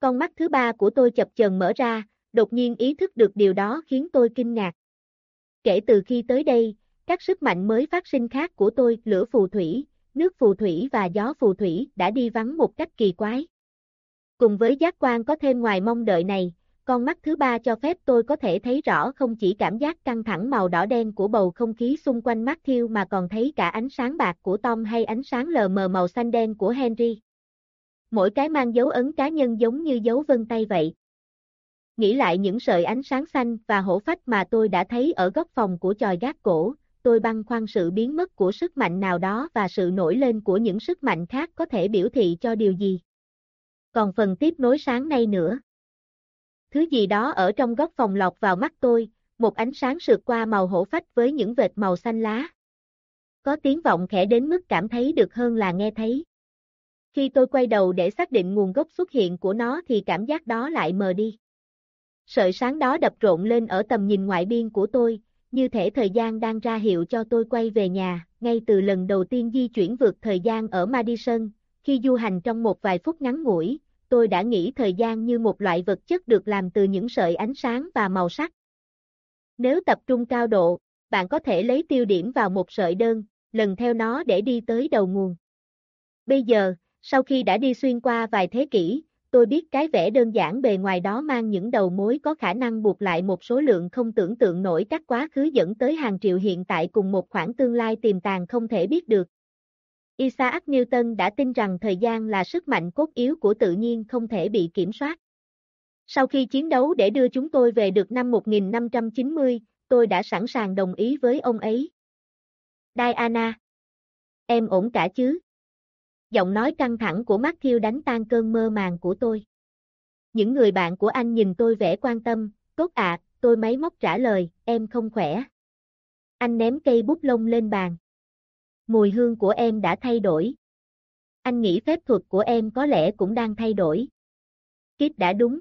S1: Con mắt thứ ba của tôi chập chờn mở ra, đột nhiên ý thức được điều đó khiến tôi kinh ngạc. Kể từ khi tới đây, các sức mạnh mới phát sinh khác của tôi, lửa phù thủy, nước phù thủy và gió phù thủy đã đi vắng một cách kỳ quái. Cùng với giác quan có thêm ngoài mong đợi này, con mắt thứ ba cho phép tôi có thể thấy rõ không chỉ cảm giác căng thẳng màu đỏ đen của bầu không khí xung quanh Matthew mà còn thấy cả ánh sáng bạc của Tom hay ánh sáng lờ mờ màu xanh đen của Henry. Mỗi cái mang dấu ấn cá nhân giống như dấu vân tay vậy. Nghĩ lại những sợi ánh sáng xanh và hổ phách mà tôi đã thấy ở góc phòng của tròi gác cổ, tôi băn khoăn sự biến mất của sức mạnh nào đó và sự nổi lên của những sức mạnh khác có thể biểu thị cho điều gì. Còn phần tiếp nối sáng nay nữa. Thứ gì đó ở trong góc phòng lọt vào mắt tôi, một ánh sáng sượt qua màu hổ phách với những vệt màu xanh lá. Có tiếng vọng khẽ đến mức cảm thấy được hơn là nghe thấy. Khi tôi quay đầu để xác định nguồn gốc xuất hiện của nó thì cảm giác đó lại mờ đi. Sợi sáng đó đập rộn lên ở tầm nhìn ngoại biên của tôi, như thể thời gian đang ra hiệu cho tôi quay về nhà, ngay từ lần đầu tiên di chuyển vượt thời gian ở Madison, khi du hành trong một vài phút ngắn ngủi, tôi đã nghĩ thời gian như một loại vật chất được làm từ những sợi ánh sáng và màu sắc. Nếu tập trung cao độ, bạn có thể lấy tiêu điểm vào một sợi đơn, lần theo nó để đi tới đầu nguồn. Bây giờ, sau khi đã đi xuyên qua vài thế kỷ, tôi biết cái vẽ đơn giản bề ngoài đó mang những đầu mối có khả năng buộc lại một số lượng không tưởng tượng nổi các quá khứ dẫn tới hàng triệu hiện tại cùng một khoảng tương lai tiềm tàng không thể biết được. Isaac Newton đã tin rằng thời gian là sức mạnh cốt yếu của tự nhiên không thể bị kiểm soát. Sau khi chiến đấu để đưa chúng tôi về được năm 1590, tôi đã sẵn sàng đồng ý với ông ấy. Diana. Em ổn cả chứ? Giọng nói căng thẳng của Matthew đánh tan cơn mơ màng của tôi. Những người bạn của anh nhìn tôi vẻ quan tâm, tốt ạ, tôi máy móc trả lời, em không khỏe. Anh ném cây bút lông lên bàn. Mùi hương của em đã thay đổi. Anh nghĩ phép thuật của em có lẽ cũng đang thay đổi. Kit đã đúng.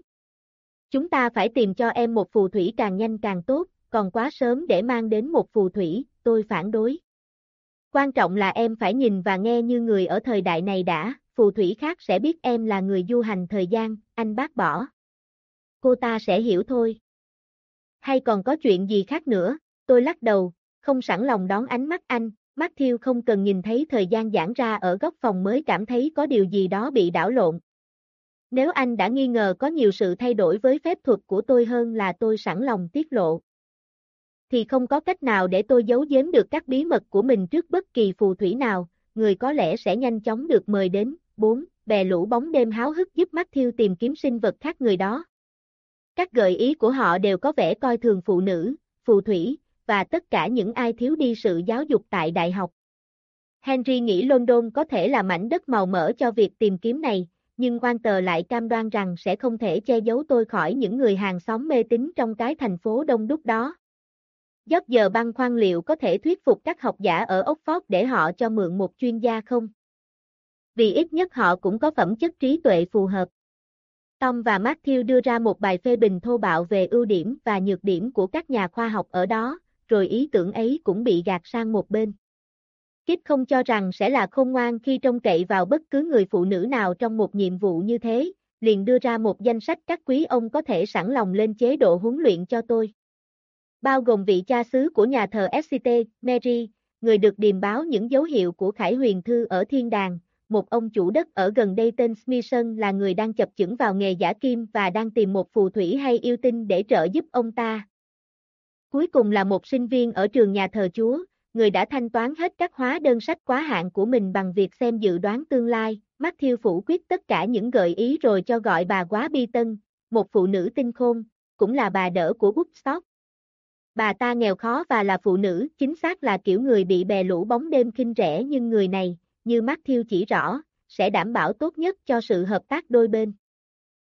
S1: Chúng ta phải tìm cho em một phù thủy càng nhanh càng tốt, còn quá sớm để mang đến một phù thủy, tôi phản đối. Quan trọng là em phải nhìn và nghe như người ở thời đại này đã, phù thủy khác sẽ biết em là người du hành thời gian, anh bác bỏ. Cô ta sẽ hiểu thôi. Hay còn có chuyện gì khác nữa, tôi lắc đầu, không sẵn lòng đón ánh mắt anh, Matthew không cần nhìn thấy thời gian giãn ra ở góc phòng mới cảm thấy có điều gì đó bị đảo lộn. Nếu anh đã nghi ngờ có nhiều sự thay đổi với phép thuật của tôi hơn là tôi sẵn lòng tiết lộ, thì không có cách nào để tôi giấu giếm được các bí mật của mình trước bất kỳ phù thủy nào, người có lẽ sẽ nhanh chóng được mời đến. 4. Bè lũ bóng đêm háo hức giúp Matthew tìm kiếm sinh vật khác người đó. Các gợi ý của họ đều có vẻ coi thường phụ nữ, phù thủy, và tất cả những ai thiếu đi sự giáo dục tại đại học. Henry nghĩ London có thể là mảnh đất màu mỡ cho việc tìm kiếm này, nhưng quan tờ lại cam đoan rằng sẽ không thể che giấu tôi khỏi những người hàng xóm mê tín trong cái thành phố đông đúc đó. Giót giờ băng khoan liệu có thể thuyết phục các học giả ở Oxford để họ cho mượn một chuyên gia không? Vì ít nhất họ cũng có phẩm chất trí tuệ phù hợp. Tom và Matthew đưa ra một bài phê bình thô bạo về ưu điểm và nhược điểm của các nhà khoa học ở đó, rồi ý tưởng ấy cũng bị gạt sang một bên. Kiếp không cho rằng sẽ là khôn ngoan khi trông cậy vào bất cứ người phụ nữ nào trong một nhiệm vụ như thế, liền đưa ra một danh sách các quý ông có thể sẵn lòng lên chế độ huấn luyện cho tôi. Bao gồm vị cha xứ của nhà thờ SCT, Mary, người được điềm báo những dấu hiệu của Khải Huyền Thư ở Thiên Đàng, một ông chủ đất ở gần đây tên Smithson là người đang chập chững vào nghề giả kim và đang tìm một phù thủy hay yêu tinh để trợ giúp ông ta. Cuối cùng là một sinh viên ở trường nhà thờ Chúa, người đã thanh toán hết các hóa đơn sách quá hạn của mình bằng việc xem dự đoán tương lai, Matthew phủ quyết tất cả những gợi ý rồi cho gọi bà quá bi tân, một phụ nữ tinh khôn, cũng là bà đỡ của Woodstock. Bà ta nghèo khó và là phụ nữ, chính xác là kiểu người bị bè lũ bóng đêm khinh rẻ nhưng người này, như Matthew chỉ rõ, sẽ đảm bảo tốt nhất cho sự hợp tác đôi bên.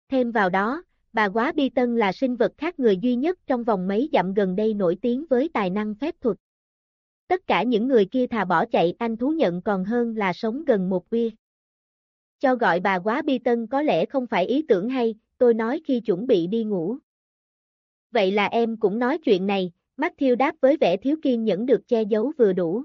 S1: Thêm vào đó, bà quá bi tân là sinh vật khác người duy nhất trong vòng mấy dặm gần đây nổi tiếng với tài năng phép thuật. Tất cả những người kia thà bỏ chạy anh thú nhận còn hơn là sống gần một bia. Cho gọi bà quá bi tân có lẽ không phải ý tưởng hay, tôi nói khi chuẩn bị đi ngủ. Vậy là em cũng nói chuyện này, Matthew đáp với vẻ thiếu kiên nhẫn được che giấu vừa đủ.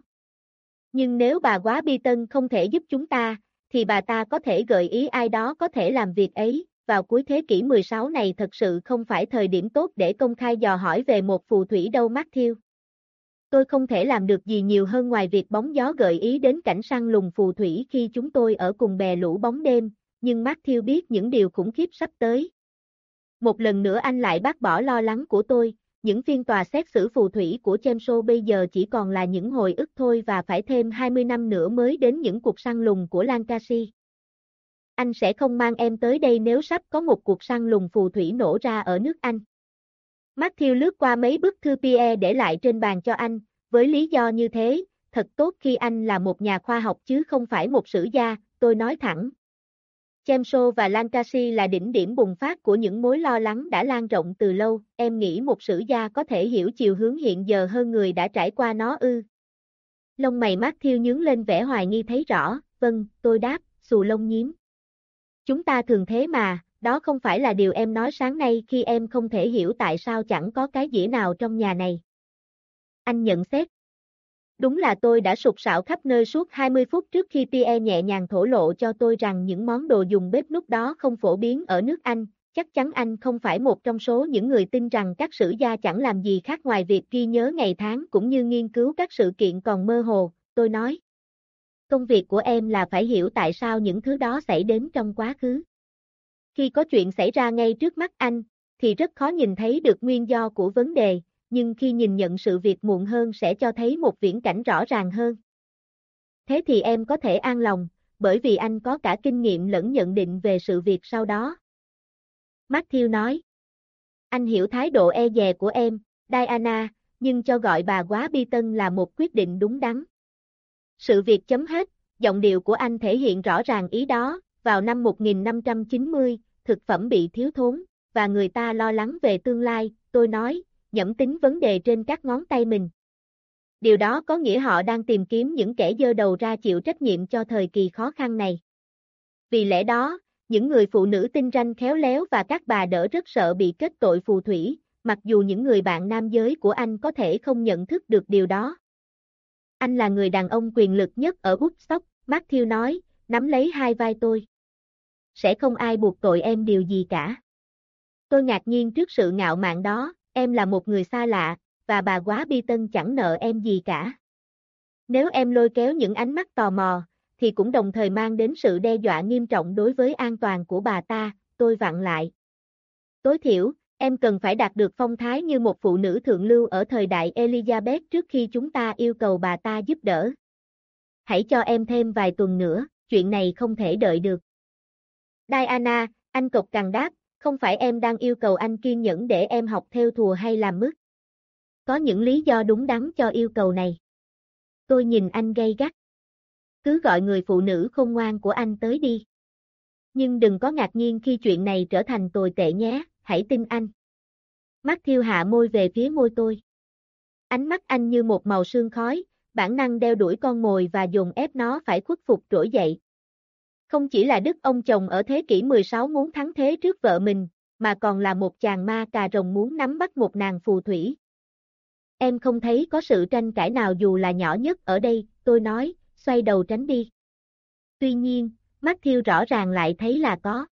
S1: Nhưng nếu bà quá bi tân không thể giúp chúng ta, thì bà ta có thể gợi ý ai đó có thể làm việc ấy, vào cuối thế kỷ 16 này thật sự không phải thời điểm tốt để công khai dò hỏi về một phù thủy đâu Matthew. Tôi không thể làm được gì nhiều hơn ngoài việc bóng gió gợi ý đến cảnh săn lùng phù thủy khi chúng tôi ở cùng bè lũ bóng đêm, nhưng Matthew biết những điều khủng khiếp sắp tới. Một lần nữa anh lại bác bỏ lo lắng của tôi, những phiên tòa xét xử phù thủy của Chemso bây giờ chỉ còn là những hồi ức thôi và phải thêm 20 năm nữa mới đến những cuộc săn lùng của Lancaster. Anh sẽ không mang em tới đây nếu sắp có một cuộc săn lùng phù thủy nổ ra ở nước Anh. Matthew lướt qua mấy bức thư Pierre để lại trên bàn cho anh, với lý do như thế, thật tốt khi anh là một nhà khoa học chứ không phải một sử gia, tôi nói thẳng. Chemso và Lancashire là đỉnh điểm bùng phát của những mối lo lắng đã lan rộng từ lâu, em nghĩ một sử gia có thể hiểu chiều hướng hiện giờ hơn người đã trải qua nó ư. Lông mày Matthew nhướng lên vẻ hoài nghi thấy rõ, vâng, tôi đáp, xù lông nhím. Chúng ta thường thế mà, đó không phải là điều em nói sáng nay khi em không thể hiểu tại sao chẳng có cái dĩa nào trong nhà này. Anh nhận xét. Đúng là tôi đã sụp sạo khắp nơi suốt 20 phút trước khi Pierre nhẹ nhàng thổ lộ cho tôi rằng những món đồ dùng bếp nút đó không phổ biến ở nước Anh, chắc chắn anh không phải một trong số những người tin rằng các sử gia chẳng làm gì khác ngoài việc ghi nhớ ngày tháng cũng như nghiên cứu các sự kiện còn mơ hồ, tôi nói. Công việc của em là phải hiểu tại sao những thứ đó xảy đến trong quá khứ. Khi có chuyện xảy ra ngay trước mắt anh, thì rất khó nhìn thấy được nguyên do của vấn đề, nhưng khi nhìn nhận sự việc muộn hơn sẽ cho thấy một viễn cảnh rõ ràng hơn. Thế thì em có thể an lòng, bởi vì anh có cả kinh nghiệm lẫn nhận định về sự việc sau đó. Matthew nói. Anh hiểu thái độ e dè của em, Diana, nhưng cho gọi bà quá bi tân là một quyết định đúng đắn. Sự việc chấm hết, giọng điệu của anh thể hiện rõ ràng ý đó, vào năm 1590, thực phẩm bị thiếu thốn, và người ta lo lắng về tương lai, tôi nói, nhẫm tính vấn đề trên các ngón tay mình. Điều đó có nghĩa họ đang tìm kiếm những kẻ dơ đầu ra chịu trách nhiệm cho thời kỳ khó khăn này. Vì lẽ đó, những người phụ nữ tinh ranh khéo léo và các bà đỡ rất sợ bị kết tội phù thủy, mặc dù những người bạn nam giới của anh có thể không nhận thức được điều đó. Anh là người đàn ông quyền lực nhất ở Woodstock, Matthew nói, nắm lấy hai vai tôi. Sẽ không ai buộc tội em điều gì cả. Tôi ngạc nhiên trước sự ngạo mạn đó, em là một người xa lạ, và bà quá bi tân chẳng nợ em gì cả. Nếu em lôi kéo những ánh mắt tò mò, thì cũng đồng thời mang đến sự đe dọa nghiêm trọng đối với an toàn của bà ta, tôi vặn lại. Tối thiểu, em cần phải đạt được phong thái như một phụ nữ thượng lưu ở thời đại Elizabeth trước khi chúng ta yêu cầu bà ta giúp đỡ. Hãy cho em thêm vài tuần nữa, chuyện này không thể đợi được. Diana, anh cộc càng đáp, không phải em đang yêu cầu anh kiên nhẫn để em học theo thùa hay làm mức. Có những lý do đúng đắn cho yêu cầu này. Tôi nhìn anh gay gắt. Cứ gọi người phụ nữ khôn ngoan của anh tới đi. Nhưng đừng có ngạc nhiên khi chuyện này trở thành tồi tệ nhé, hãy tin anh. Mắt thiêu hạ môi về phía môi tôi. Ánh mắt anh như một màu sương khói, bản năng đeo đuổi con mồi và dùng ép nó phải khuất phục trỗi dậy. Không chỉ là đức ông chồng ở thế kỷ 16 muốn thắng thế trước vợ mình, mà còn là một chàng ma cà rồng muốn nắm bắt một nàng phù thủy. Em không thấy có sự tranh cãi nào dù là nhỏ nhất ở đây, tôi nói, xoay đầu tránh đi. Tuy nhiên, Matthew rõ ràng lại thấy là có.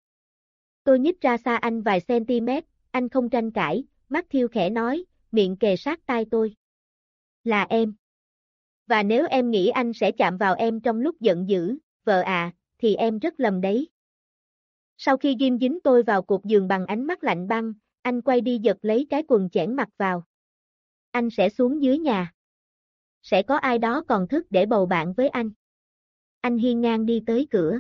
S1: Tôi nhích ra xa anh vài cm, anh không tranh cãi, mắt thiêu khẽ nói, miệng kề sát tai tôi. Là em. Và nếu em nghĩ anh sẽ chạm vào em trong lúc giận dữ, vợ à, thì em rất lầm đấy. Sau khi ghim dính tôi vào cột giường bằng ánh mắt lạnh băng, anh quay đi giật lấy cái quần chẽn mặt vào. Anh sẽ xuống dưới nhà. Sẽ có ai đó còn thức để bầu bạn với anh. Anh hiên ngang đi tới cửa.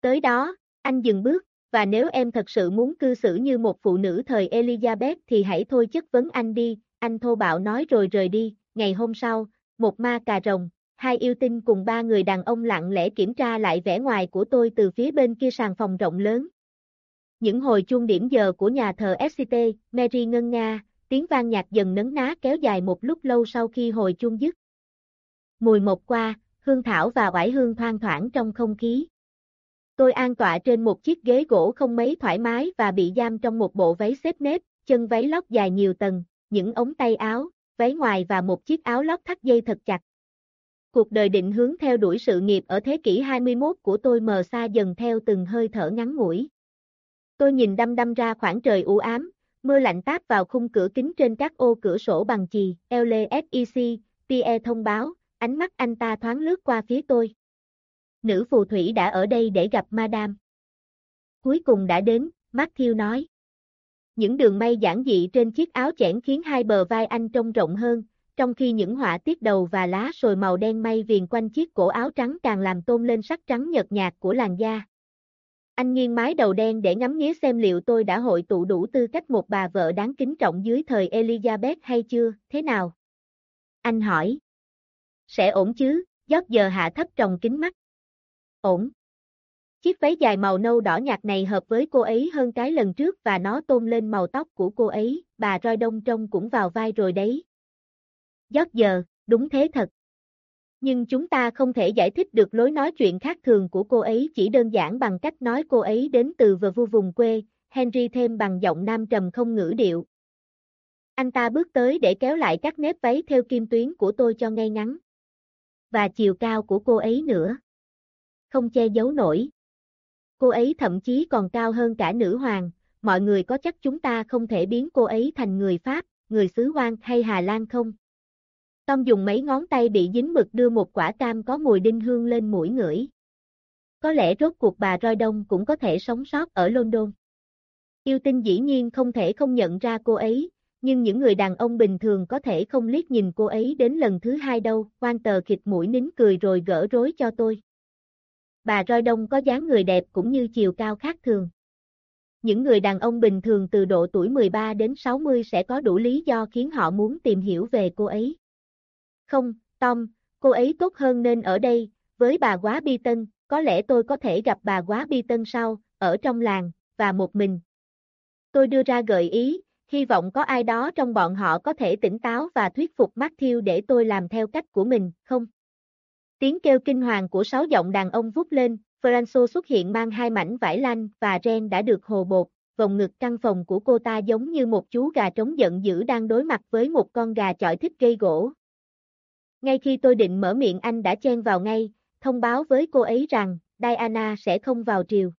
S1: Tới đó, anh dừng bước, và nếu em thật sự muốn cư xử như một phụ nữ thời Elizabeth thì hãy thôi chất vấn anh đi, anh thô bạo nói rồi rời đi, ngày hôm sau, một ma cà rồng, hai yêu tinh cùng ba người đàn ông lặng lẽ kiểm tra lại vẻ ngoài của tôi từ phía bên kia sàn phòng rộng lớn. Những hồi chuông điểm giờ của nhà thờ SCT, Mary ngân nga, tiếng vang nhạc dần nấn ná kéo dài một lúc lâu sau khi hồi chuông dứt. Mùi một qua, hương thảo và oải hương thoang thoảng trong không khí. Tôi an tọa trên một chiếc ghế gỗ không mấy thoải mái và bị giam trong một bộ váy xếp nếp, chân váy lót dài nhiều tầng, những ống tay áo, váy ngoài và một chiếc áo lót thắt dây thật chặt. Cuộc đời định hướng theo đuổi sự nghiệp ở thế kỷ 21 của tôi mờ xa dần theo từng hơi thở ngắn ngủi. Tôi nhìn đăm đăm ra khoảng trời u ám, mưa lạnh táp vào khung cửa kính trên các ô cửa sổ bằng chì, LSEC, PE thông báo, ánh mắt anh ta thoáng lướt qua phía tôi. Nữ phù thủy đã ở đây để gặp Madame. Cuối cùng đã đến, Matthew nói. Những đường may giản dị trên chiếc áo chẽn khiến hai bờ vai anh trông rộng hơn, trong khi những họa tiết đầu và lá sồi màu đen may viền quanh chiếc cổ áo trắng càng làm tôn lên sắc trắng nhợt nhạt của làn da. Anh nghiêng mái đầu đen để ngắm nghía xem liệu tôi đã hội tụ đủ tư cách một bà vợ đáng kính trọng dưới thời Elizabeth hay chưa, thế nào? Anh hỏi. Sẽ ổn chứ, giót giờ hạ thấp tròng kính mắt. Ổn. Chiếc váy dài màu nâu đỏ nhạt này hợp với cô ấy hơn cái lần trước và nó tôn lên màu tóc của cô ấy, bà roi đông trông cũng vào vai rồi đấy. Giót giờ, đúng thế thật. Nhưng chúng ta không thể giải thích được lối nói chuyện khác thường của cô ấy chỉ đơn giản bằng cách nói cô ấy đến từ vừa vu vùng quê, Henry thêm bằng giọng nam trầm không ngữ điệu. Anh ta bước tới để kéo lại các nếp váy theo kim tuyến của tôi cho ngay ngắn. Và chiều cao của cô ấy nữa. Không che giấu nổi. Cô ấy thậm chí còn cao hơn cả nữ hoàng, mọi người có chắc chúng ta không thể biến cô ấy thành người Pháp, người xứ Hoang hay Hà Lan không? Tom dùng mấy ngón tay bị dính mực đưa một quả cam có mùi đinh hương lên mũi ngửi. Có lẽ rốt cuộc bà Roi Đông cũng có thể sống sót ở London. Yêu tinh dĩ nhiên không thể không nhận ra cô ấy, nhưng những người đàn ông bình thường có thể không liếc nhìn cô ấy đến lần thứ hai đâu, quan tờ khịt mũi nín cười rồi gỡ rối cho tôi. Bà Roi Đông có dáng người đẹp cũng như chiều cao khác thường. Những người đàn ông bình thường từ độ tuổi 13 đến 60 sẽ có đủ lý do khiến họ muốn tìm hiểu về cô ấy. Không, Tom, cô ấy tốt hơn nên ở đây, với bà quá bi tân, có lẽ tôi có thể gặp bà quá bi tân sau, ở trong làng, và một mình. Tôi đưa ra gợi ý, hy vọng có ai đó trong bọn họ có thể tỉnh táo và thuyết phục Matthew để tôi làm theo cách của mình, không? Tiếng kêu kinh hoàng của sáu giọng đàn ông vút lên, Franco xuất hiện mang hai mảnh vải lanh và ren đã được hồ bột, vòng ngực căn phòng của cô ta giống như một chú gà trống giận dữ đang đối mặt với một con gà chọi thích gây gỗ. Ngay khi tôi định mở miệng anh đã chen vào ngay, thông báo với cô ấy rằng, Diana sẽ không vào triều.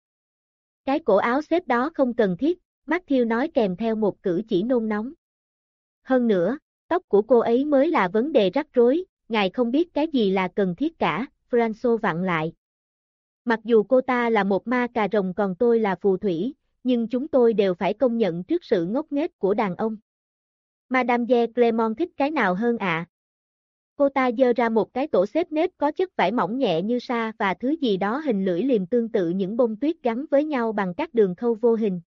S1: Cái cổ áo xếp đó không cần thiết, Matthew nói kèm theo một cử chỉ nôn nóng. Hơn nữa, tóc của cô ấy mới là vấn đề rắc rối, ngài không biết cái gì là cần thiết cả, Franco vặn lại. Mặc dù cô ta là một ma cà rồng còn tôi là phù thủy, nhưng chúng tôi đều phải công nhận trước sự ngốc nghếch của đàn ông. Madame de Clermont thích cái nào hơn ạ? À? Cô ta dơ ra một cái tổ xếp nếp có chất vải mỏng nhẹ như sa và thứ gì đó hình lưỡi liềm tương tự những bông tuyết gắn với nhau bằng các đường khâu vô hình.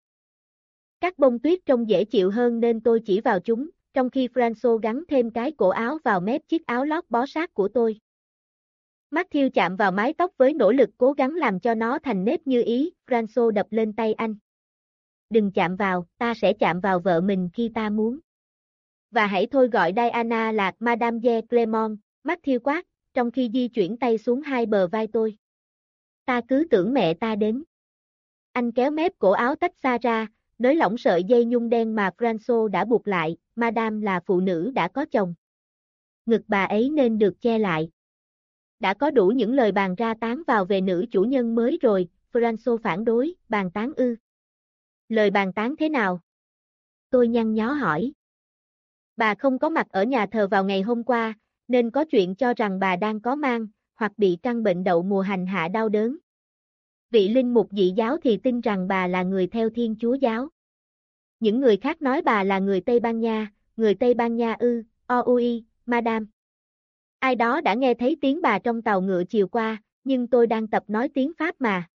S1: Các bông tuyết trông dễ chịu hơn nên tôi chỉ vào chúng, trong khi Franco gắn thêm cái cổ áo vào mép chiếc áo lót bó sát của tôi. Matthew chạm vào mái tóc với nỗ lực cố gắng làm cho nó thành nếp như ý, Franco đập lên tay anh. Đừng chạm vào, ta sẽ chạm vào vợ mình khi ta muốn. Và hãy thôi gọi Diana là Madame de Clermont, Matthew quát, trong khi di chuyển tay xuống hai bờ vai tôi. Ta cứ tưởng mẹ ta đến. Anh kéo mép cổ áo tách xa ra, nới lỏng sợi dây nhung đen mà Franco đã buộc lại, Madame là phụ nữ đã có chồng. Ngực bà ấy nên được che lại. Đã có đủ những lời bàn ra tán vào về nữ chủ nhân mới rồi, Franco phản đối, bàn tán ư. Lời bàn tán thế nào? Tôi nhăn nhó hỏi. Bà không có mặt ở nhà thờ vào ngày hôm qua, nên có chuyện cho rằng bà đang có mang, hoặc bị căn bệnh đậu mùa hành hạ đau đớn. Vị linh mục dị giáo thì tin rằng bà là người theo thiên chúa giáo. Những người khác nói bà là người Tây Ban Nha, người Tây Ban Nha ư, OUI, Madame. Ai đó đã nghe thấy tiếng bà trong tàu ngựa chiều qua, nhưng tôi đang tập nói tiếng Pháp mà.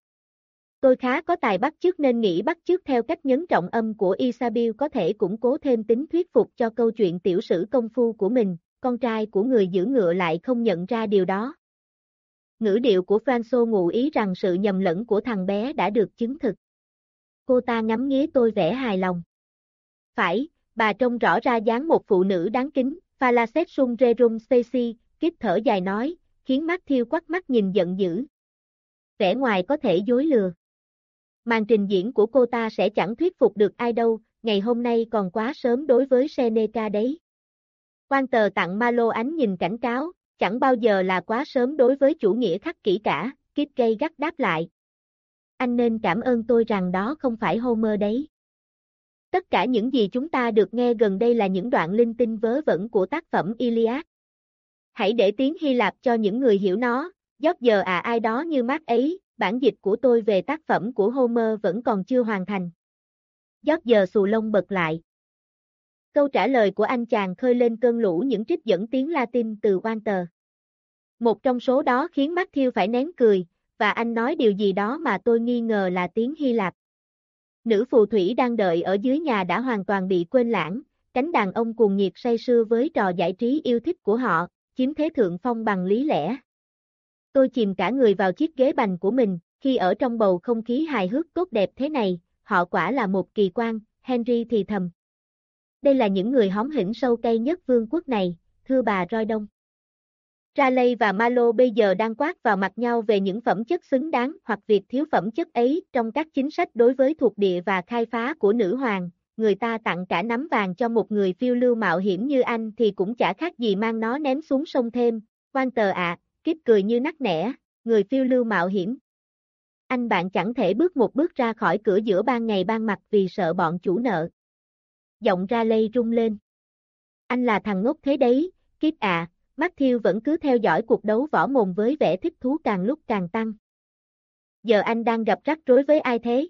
S1: Tôi khá có tài bắt chước nên nghĩ bắt chước theo cách nhấn trọng âm của Isabel có thể củng cố thêm tính thuyết phục cho câu chuyện tiểu sử công phu của mình, con trai của người giữ ngựa lại không nhận ra điều đó. Ngữ điệu của Franco ngụ ý rằng sự nhầm lẫn của thằng bé đã được chứng thực. Cô ta ngắm nghía tôi vẻ hài lòng. Phải, bà trông rõ ra dáng một phụ nữ đáng kính, Phalacet sung rerum Stacy, kít thở dài nói, khiến mắt thiêu quắt mắt nhìn giận dữ. Vẻ ngoài có thể dối lừa. Màn trình diễn của cô ta sẽ chẳng thuyết phục được ai đâu, ngày hôm nay còn quá sớm đối với Seneca đấy. Quan tờ tặng Malo ánh nhìn cảnh cáo, chẳng bao giờ là quá sớm đối với chủ nghĩa khắc kỹ cả, Kit gây gắt đáp lại. Anh nên cảm ơn tôi rằng đó không phải Homer đấy. Tất cả những gì chúng ta được nghe gần đây là những đoạn linh tinh vớ vẩn của tác phẩm Iliad. Hãy để tiếng Hy Lạp cho những người hiểu nó, giót giờ à ai đó như mát ấy, bản dịch của tôi về tác phẩm của Homer vẫn còn chưa hoàn thành. Giót giờ xù lông bật lại. Câu trả lời của anh chàng khơi lên cơn lũ những trích dẫn tiếng Latin từ Walter. Một trong số đó khiến Matthew phải nén cười, và anh nói điều gì đó mà tôi nghi ngờ là tiếng Hy Lạp. Nữ phù thủy đang đợi ở dưới nhà đã hoàn toàn bị quên lãng, cánh đàn ông cuồng nhiệt say sưa với trò giải trí yêu thích của họ, chiếm thế thượng phong bằng lý lẽ. Tôi chìm cả người vào chiếc ghế bành của mình, khi ở trong bầu không khí hài hước tốt đẹp thế này, họ quả là một kỳ quan, Henry thì thầm. Đây là những người hóm hỉnh sâu cây nhất vương quốc này, thưa bà Roi Đông. Raleigh và Malo bây giờ đang quát vào mặt nhau về những phẩm chất xứng đáng hoặc việc thiếu phẩm chất ấy trong các chính sách đối với thuộc địa và khai phá của nữ hoàng. Người ta tặng cả nắm vàng cho một người phiêu lưu mạo hiểm như anh thì cũng chả khác gì mang nó ném xuống sông thêm. Quan tờ ạ, à, kiếp cười như nắc nẻ, người phiêu lưu mạo hiểm. Anh bạn chẳng thể bước một bước ra khỏi cửa giữa ban ngày ban mặt vì sợ bọn chủ nợ. Giọng ra lây rung lên. Anh là thằng ngốc thế đấy, kiếp à, Matthew vẫn cứ theo dõi cuộc đấu võ mồm với vẻ thích thú càng lúc càng tăng. Giờ anh đang gặp rắc rối với ai thế?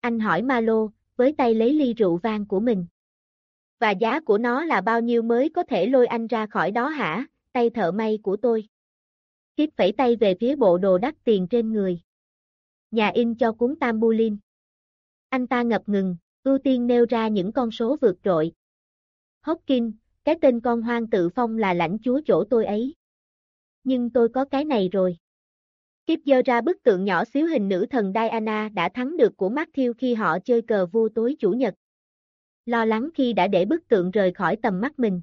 S1: Anh hỏi Malo, với tay lấy ly rượu vang của mình. Và giá của nó là bao nhiêu mới có thể lôi anh ra khỏi đó hả, tay thợ may của tôi. Kiếp phẩy tay về phía bộ đồ đắt tiền trên người. Nhà in cho cuốn Tambulin. Anh ta ngập ngừng, ưu tiên nêu ra những con số vượt trội. Hopkins, cái tên con hoang tự phong là lãnh chúa chỗ tôi ấy. Nhưng tôi có cái này rồi. Kiếp dơ ra bức tượng nhỏ xíu hình nữ thần Diana đã thắng được của Matthew khi họ chơi cờ vua tối chủ nhật. Lo lắng khi đã để bức tượng rời khỏi tầm mắt mình.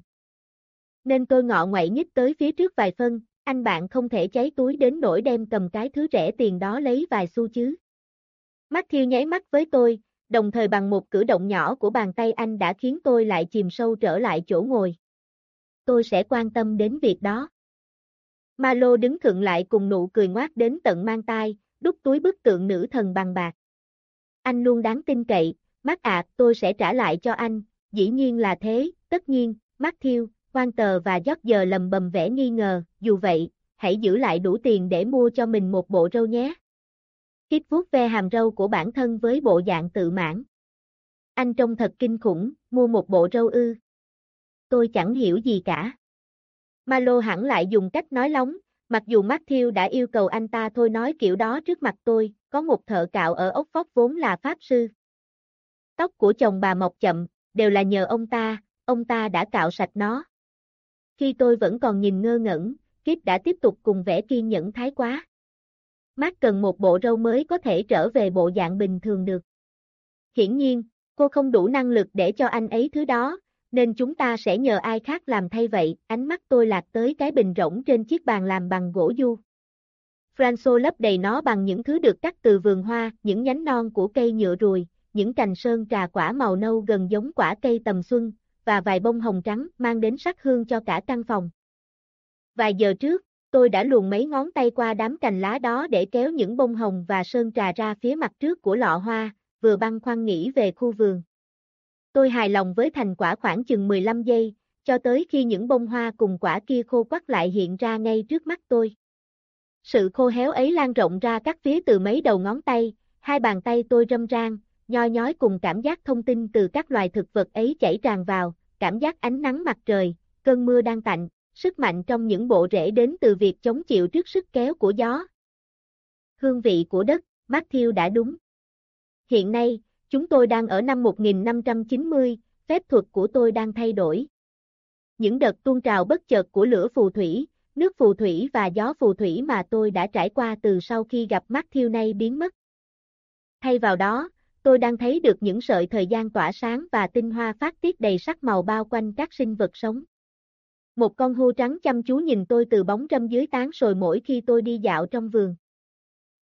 S1: Nên tôi ngọ ngoại nhích tới phía trước vài phân, anh bạn không thể cháy túi đến nỗi đem cầm cái thứ rẻ tiền đó lấy vài xu chứ. Matthew nháy mắt với tôi, đồng thời bằng một cử động nhỏ của bàn tay anh đã khiến tôi lại chìm sâu trở lại chỗ ngồi. Tôi sẽ quan tâm đến việc đó. Malo đứng khựng lại cùng nụ cười ngoác đến tận mang tai, đút túi bức tượng nữ thần bằng bạc. Anh luôn đáng tin cậy, mắt ạ, tôi sẽ trả lại cho anh, dĩ nhiên là thế, tất nhiên, Matthew, quan tờ và giót giờ lầm bầm vẻ nghi ngờ, dù vậy, hãy giữ lại đủ tiền để mua cho mình một bộ râu nhé. Kít vuốt ve hàm râu của bản thân với bộ dạng tự mãn. Anh trông thật kinh khủng, mua một bộ râu ư. Tôi chẳng hiểu gì cả. Malo hẳn lại dùng cách nói lóng, mặc dù Matthew đã yêu cầu anh ta thôi nói kiểu đó trước mặt tôi, có một thợ cạo ở ốc phóc vốn là pháp sư. Tóc của chồng bà mọc chậm, đều là nhờ ông ta, ông ta đã cạo sạch nó. Khi tôi vẫn còn nhìn ngơ ngẩn, Kip đã tiếp tục cùng vẻ kiên nhẫn thái quá. Mark cần một bộ râu mới có thể trở về bộ dạng bình thường được. Hiển nhiên, cô không đủ năng lực để cho anh ấy thứ đó, nên chúng ta sẽ nhờ ai khác làm thay vậy, ánh mắt tôi lạc tới cái bình rỗng trên chiếc bàn làm bằng gỗ du. Franco lấp đầy nó bằng những thứ được cắt từ vườn hoa, những nhánh non của cây nhựa ruồi, những cành sơn trà quả màu nâu gần giống quả cây tầm xuân, và vài bông hồng trắng mang đến sắc hương cho cả căn phòng. Vài giờ trước, tôi đã luồn mấy ngón tay qua đám cành lá đó để kéo những bông hồng và sơn trà ra phía mặt trước của lọ hoa, vừa băng khoăn nghĩ về khu vườn. Tôi hài lòng với thành quả khoảng chừng 15 giây, cho tới khi những bông hoa cùng quả kia khô quắt lại hiện ra ngay trước mắt tôi. Sự khô héo ấy lan rộng ra các phía từ mấy đầu ngón tay, hai bàn tay tôi râm rang, nho nhói cùng cảm giác thông tin từ các loài thực vật ấy chảy tràn vào, cảm giác ánh nắng mặt trời, cơn mưa đang tạnh, sức mạnh trong những bộ rễ đến từ việc chống chịu trước sức kéo của gió. Hương vị của đất, Matthew đã đúng. Hiện nay, chúng tôi đang ở năm 1590, phép thuật của tôi đang thay đổi. Những đợt tuôn trào bất chợt của lửa phù thủy, nước phù thủy và gió phù thủy mà tôi đã trải qua từ sau khi gặp Matthew nay biến mất. Thay vào đó, tôi đang thấy được những sợi thời gian tỏa sáng và tinh hoa phát tiết đầy sắc màu bao quanh các sinh vật sống. Một con hươu trắng chăm chú nhìn tôi từ bóng râm dưới tán sồi mỗi khi tôi đi dạo trong vườn.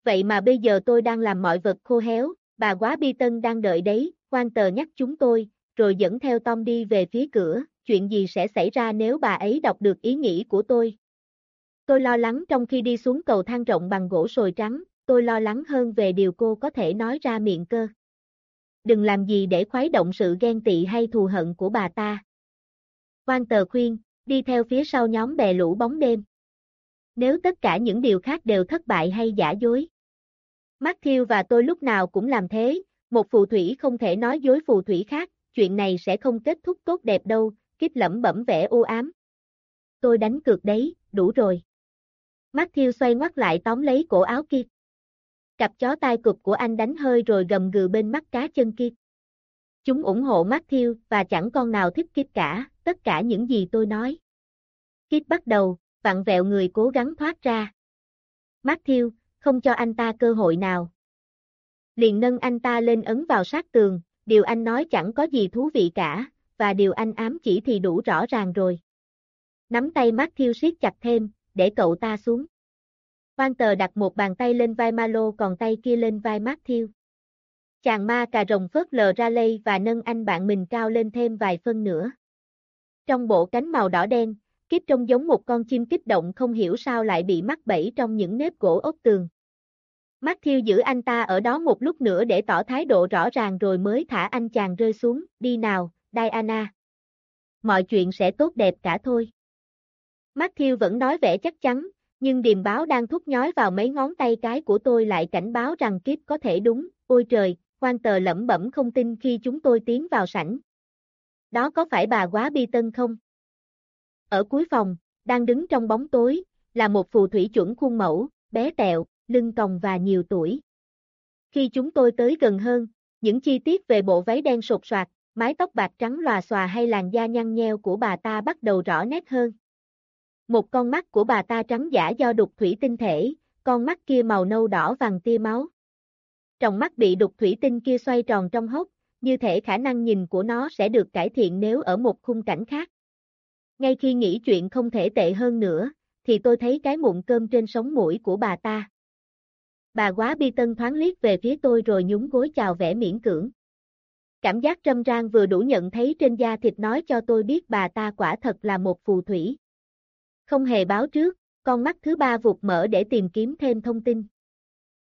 S1: Vậy mà bây giờ tôi đang làm mọi vật khô héo, bà quá bi tân đang đợi đấy, quan tờ nhắc chúng tôi, rồi dẫn theo Tom đi về phía cửa, chuyện gì sẽ xảy ra nếu bà ấy đọc được ý nghĩ của tôi. Tôi lo lắng trong khi đi xuống cầu thang rộng bằng gỗ sồi trắng, tôi lo lắng hơn về điều cô có thể nói ra miệng cơ đừng làm gì để khuấy động sự ghen tị hay thù hận của bà ta. Quan tờ khuyên, đi theo phía sau nhóm bè lũ bóng đêm. Nếu tất cả những điều khác đều thất bại hay giả dối. Matthew và tôi lúc nào cũng làm thế, một phù thủy không thể nói dối phù thủy khác, chuyện này sẽ không kết thúc tốt đẹp đâu, kiếp lẩm bẩm vẻ u ám. Tôi đánh cược đấy, đủ rồi. Matthew xoay ngoắt lại tóm lấy cổ áo Kit. Cặp chó tai cụp của anh đánh hơi rồi gầm gừ bên mắt cá chân Kit. Chúng ủng hộ Matthew và chẳng con nào thích Kit cả, tất cả những gì tôi nói. Kit bắt đầu, vặn vẹo người cố gắng thoát ra. Matthew, không cho anh ta cơ hội nào. Liền nâng anh ta lên ấn vào sát tường, điều anh nói chẳng có gì thú vị cả, và điều anh ám chỉ thì đủ rõ ràng rồi. Nắm tay Matthew siết chặt thêm, để cậu ta xuống. Walter đặt một bàn tay lên vai Malo còn tay kia lên vai Matthew. Chàng ma cà rồng phớt lờ ra lây và nâng anh bạn mình cao lên thêm vài phân nữa. Trong bộ cánh màu đỏ đen, kiếp trông giống một con chim kích động không hiểu sao lại bị mắc bẫy trong những nếp gỗ ốc tường. Matthew giữ anh ta ở đó một lúc nữa để tỏ thái độ rõ ràng rồi mới thả anh chàng rơi xuống, đi nào, Diana. Mọi chuyện sẽ tốt đẹp cả thôi. Matthew vẫn nói vẻ chắc chắn, nhưng điềm báo đang thúc nhói vào mấy ngón tay cái của tôi lại cảnh báo rằng kiếp có thể đúng, ôi trời, quan tờ lẩm bẩm không tin khi chúng tôi tiến vào sảnh. Đó có phải bà quá bi tân không? Ở cuối phòng, đang đứng trong bóng tối, là một phù thủy chuẩn khuôn mẫu, bé tẹo, lưng còng và nhiều tuổi. Khi chúng tôi tới gần hơn, những chi tiết về bộ váy đen sột soạt, mái tóc bạc trắng lòa xòa hay làn da nhăn nheo của bà ta bắt đầu rõ nét hơn. Một con mắt của bà ta trắng giả do đục thủy tinh thể, con mắt kia màu nâu đỏ vàng tia máu. Trong mắt bị đục thủy tinh kia xoay tròn trong hốc, như thể khả năng nhìn của nó sẽ được cải thiện nếu ở một khung cảnh khác. Ngay khi nghĩ chuyện không thể tệ hơn nữa, thì tôi thấy cái mụn cơm trên sống mũi của bà ta. Bà quá bi tân thoáng liếc về phía tôi rồi nhún gối chào vẻ miễn cưỡng. Cảm giác trâm rang vừa đủ nhận thấy trên da thịt nói cho tôi biết bà ta quả thật là một phù thủy. Không hề báo trước, con mắt thứ ba vụt mở để tìm kiếm thêm thông tin.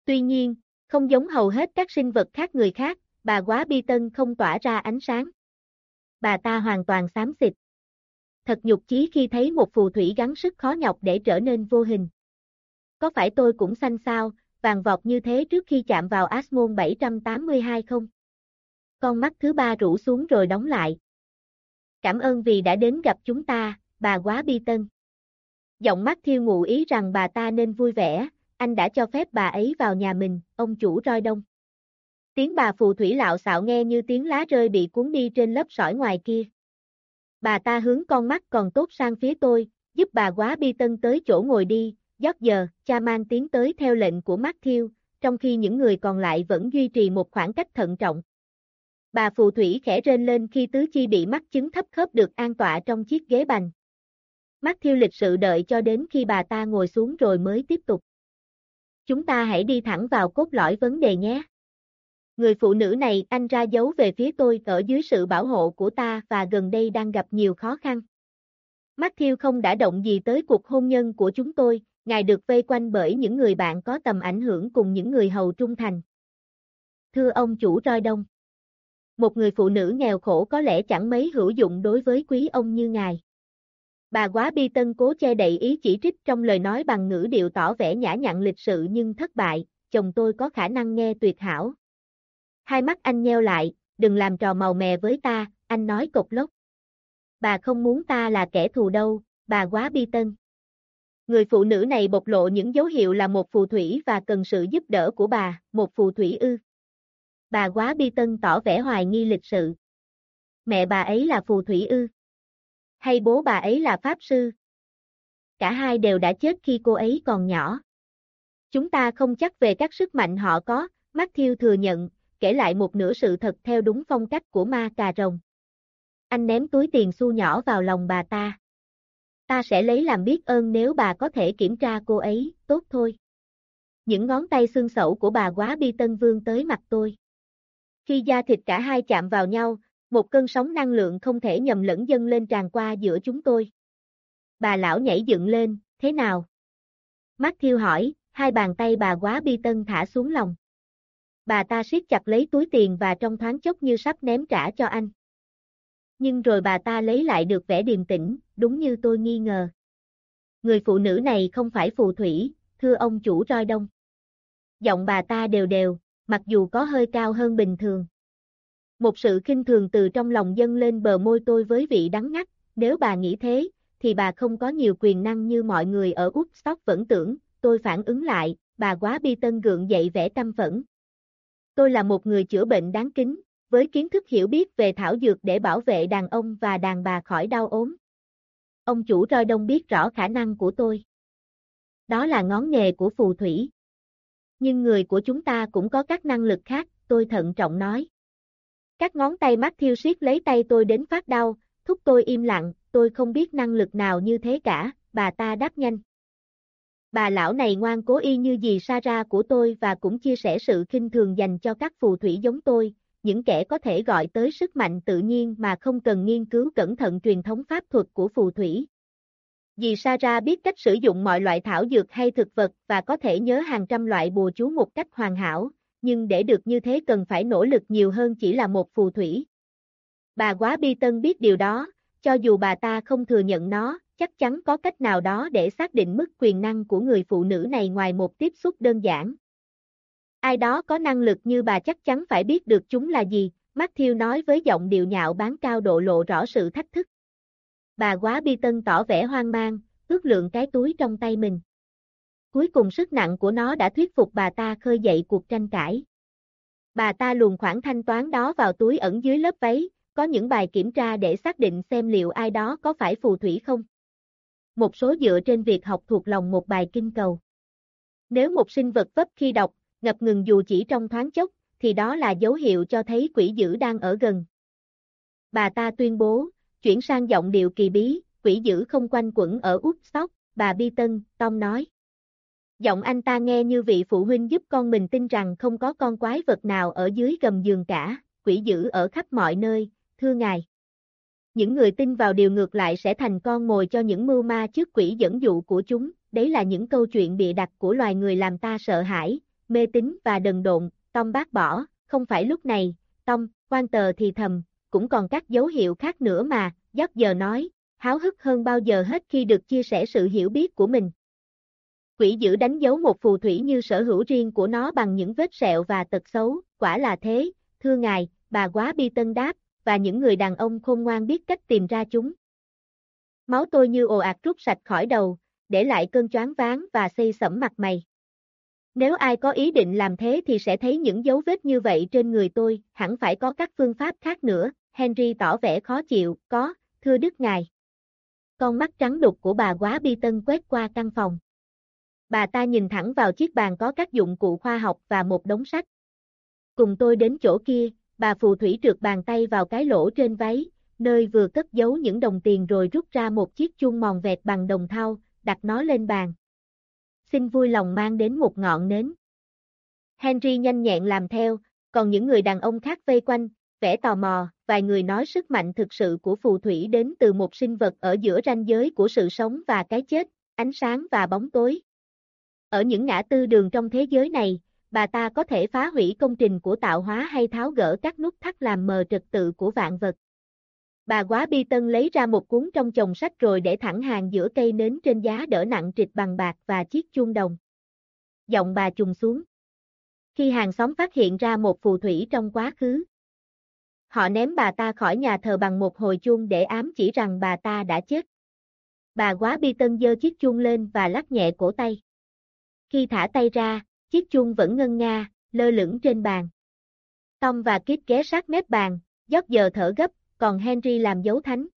S1: Tuy nhiên, không giống hầu hết các sinh vật khác người khác, bà quá bi tân không tỏa ra ánh sáng. Bà ta hoàn toàn xám xịt. Thật nhục chí khi thấy một phù thủy gắng sức khó nhọc để trở nên vô hình. Có phải tôi cũng xanh sao, vàng vọt như thế trước khi chạm vào Asmon 782 không? Con mắt thứ ba rủ xuống rồi đóng lại. Cảm ơn vì đã đến gặp chúng ta, bà quá bi tân. Giọng mắt thiêu ngụ ý rằng bà ta nên vui vẻ, anh đã cho phép bà ấy vào nhà mình, ông chủ roi đông. Tiếng bà phù thủy lạo xạo nghe như tiếng lá rơi bị cuốn đi trên lớp sỏi ngoài kia. Bà ta hướng con mắt còn tốt sang phía tôi, giúp bà quá bi tân tới chỗ ngồi đi, giót giờ, cha mang tiến tới theo lệnh của Matthew, trong khi những người còn lại vẫn duy trì một khoảng cách thận trọng. Bà phù thủy khẽ rên lên khi tứ chi bị mắc chứng thấp khớp được an tọa trong chiếc ghế bành. Matthew lịch sự đợi cho đến khi bà ta ngồi xuống rồi mới tiếp tục. Chúng ta hãy đi thẳng vào cốt lõi vấn đề nhé. Người phụ nữ này anh ra dấu về phía tôi ở dưới sự bảo hộ của ta và gần đây đang gặp nhiều khó khăn. Matthew không đã động gì tới cuộc hôn nhân của chúng tôi, ngài được vây quanh bởi những người bạn có tầm ảnh hưởng cùng những người hầu trung thành. Thưa ông chủ roi đông. Một người phụ nữ nghèo khổ có lẽ chẳng mấy hữu dụng đối với quý ông như ngài. Bà quá bi tân cố che đậy ý chỉ trích trong lời nói bằng ngữ điệu tỏ vẻ nhã nhặn lịch sự nhưng thất bại, chồng tôi có khả năng nghe tuyệt hảo. Hai mắt anh nheo lại, đừng làm trò màu mè với ta, anh nói cục lốc. Bà không muốn ta là kẻ thù đâu, bà quá bi tân. Người phụ nữ này bộc lộ những dấu hiệu là một phù thủy và cần sự giúp đỡ của bà, một phù thủy ư. Bà quá bi tân tỏ vẻ hoài nghi lịch sự. Mẹ bà ấy là phù thủy ư. Hay bố bà ấy là pháp sư. Cả hai đều đã chết khi cô ấy còn nhỏ. Chúng ta không chắc về các sức mạnh họ có, Matthew thừa nhận, kể lại một nửa sự thật theo đúng phong cách của ma cà rồng. Anh ném túi tiền xu nhỏ vào lòng bà ta. Ta sẽ lấy làm biết ơn nếu bà có thể kiểm tra cô ấy, tốt thôi. Những ngón tay xương sẩu của bà quá bi tân vương tới mặt tôi. Khi da thịt cả hai chạm vào nhau, một cơn sóng năng lượng không thể nhầm lẫn dâng lên tràn qua giữa chúng tôi. Bà lão nhảy dựng lên, thế nào? Matthew hỏi, hai bàn tay bà quá bi tân thả xuống lòng. Bà ta siết chặt lấy túi tiền và trong thoáng chốc như sắp ném trả cho anh. Nhưng rồi bà ta lấy lại được vẻ điềm tĩnh, đúng như tôi nghi ngờ. Người phụ nữ này không phải phù thủy, thưa ông chủ roi đông. Giọng bà ta đều đều, mặc dù có hơi cao hơn bình thường. Một sự kinh thường từ trong lòng dâng lên bờ môi tôi với vị đắng ngắt, nếu bà nghĩ thế, thì bà không có nhiều quyền năng như mọi người ở Úc Stock vẫn tưởng, tôi phản ứng lại, bà quá bi tân gượng dậy vẻ tâm phẫn. Tôi là một người chữa bệnh đáng kính, với kiến thức hiểu biết về thảo dược để bảo vệ đàn ông và đàn bà khỏi đau ốm. Ông chủ roi đông biết rõ khả năng của tôi. Đó là ngón nghề của phù thủy. Nhưng người của chúng ta cũng có các năng lực khác, tôi thận trọng nói. Các ngón tay mắt thiêu siết lấy tay tôi đến phát đau, thúc tôi im lặng, tôi không biết năng lực nào như thế cả, bà ta đáp nhanh. Bà lão này ngoan cố y như dì Sarah của tôi và cũng chia sẻ sự kinh thường dành cho các phù thủy giống tôi, những kẻ có thể gọi tới sức mạnh tự nhiên mà không cần nghiên cứu cẩn thận truyền thống pháp thuật của phù thủy. Dì Sarah biết cách sử dụng mọi loại thảo dược hay thực vật và có thể nhớ hàng trăm loại bùa chú một cách hoàn hảo, nhưng để được như thế cần phải nỗ lực nhiều hơn chỉ là một phù thủy. Bà quá bi tân biết điều đó, cho dù bà ta không thừa nhận nó, chắc chắn có cách nào đó để xác định mức quyền năng của người phụ nữ này ngoài một tiếp xúc đơn giản. Ai đó có năng lực như bà chắc chắn phải biết được chúng là gì, Matthew nói với giọng điệu nhạo bán cao độ lộ rõ sự thách thức. Bà quá bi tân tỏ vẻ hoang mang, ước lượng cái túi trong tay mình. Cuối cùng sức nặng của nó đã thuyết phục bà ta khơi dậy cuộc tranh cãi. Bà ta luồn khoản thanh toán đó vào túi ẩn dưới lớp váy, có những bài kiểm tra để xác định xem liệu ai đó có phải phù thủy không. Một số dựa trên việc học thuộc lòng một bài kinh cầu. Nếu một sinh vật vấp khi đọc, ngập ngừng dù chỉ trong thoáng chốc, thì đó là dấu hiệu cho thấy quỷ dữ đang ở gần. Bà ta tuyên bố, chuyển sang giọng điệu kỳ bí, quỷ dữ không quanh quẩn ở út sóc, bà Bi Tân, Tom nói. Giọng anh ta nghe như vị phụ huynh giúp con mình tin rằng không có con quái vật nào ở dưới gầm giường cả, quỷ dữ ở khắp mọi nơi, thưa ngài. Những người tin vào điều ngược lại sẽ thành con mồi cho những mưu ma trước quỷ dẫn dụ của chúng, đấy là những câu chuyện bịa đặt của loài người làm ta sợ hãi, mê tín và đần độn, Tom bác bỏ, không phải lúc này, Tom, quan tờ thì thầm, cũng còn các dấu hiệu khác nữa mà, giấc giờ nói, háo hức hơn bao giờ hết khi được chia sẻ sự hiểu biết của mình. Quỷ dữ đánh dấu một phù thủy như sở hữu riêng của nó bằng những vết sẹo và tật xấu, quả là thế, thưa ngài, bà quá bi tân đáp, và những người đàn ông khôn ngoan biết cách tìm ra chúng. Máu tôi như ồ ạt rút sạch khỏi đầu, để lại cơn choáng váng và xây sẫm mặt mày. Nếu ai có ý định làm thế thì sẽ thấy những dấu vết như vậy trên người tôi, hẳn phải có các phương pháp khác nữa, Henry tỏ vẻ khó chịu, có, thưa Đức Ngài. Con mắt trắng đục của bà quá bi tân quét qua căn phòng. Bà ta nhìn thẳng vào chiếc bàn có các dụng cụ khoa học và một đống sách. Cùng tôi đến chỗ kia, bà phù thủy trượt bàn tay vào cái lỗ trên váy, nơi vừa cất giấu những đồng tiền rồi rút ra một chiếc chuông mòn vẹt bằng đồng thau, đặt nó lên bàn. Xin vui lòng mang đến một ngọn nến. Henry nhanh nhẹn làm theo, còn những người đàn ông khác vây quanh, vẻ tò mò, vài người nói sức mạnh thực sự của phù thủy đến từ một sinh vật ở giữa ranh giới của sự sống và cái chết, ánh sáng và bóng tối. Ở những ngã tư đường trong thế giới này, bà ta có thể phá hủy công trình của tạo hóa hay tháo gỡ các nút thắt làm mờ trật tự của vạn vật. Bà quá bi tân lấy ra một cuốn trong chồng sách rồi để thẳng hàng giữa cây nến trên giá đỡ nặng trịch bằng bạc và chiếc chuông đồng. Giọng bà trùng xuống. Khi hàng xóm phát hiện ra một phù thủy trong quá khứ, họ ném bà ta khỏi nhà thờ bằng một hồi chuông để ám chỉ rằng bà ta đã chết. Bà quá bi tân giơ chiếc chuông lên và lắc nhẹ cổ tay. Khi thả tay ra, chiếc chuông vẫn ngân nga, lơ lửng trên bàn. Tom và Kit ghé sát mép bàn, giót giờ thở gấp, còn Henry làm dấu thánh.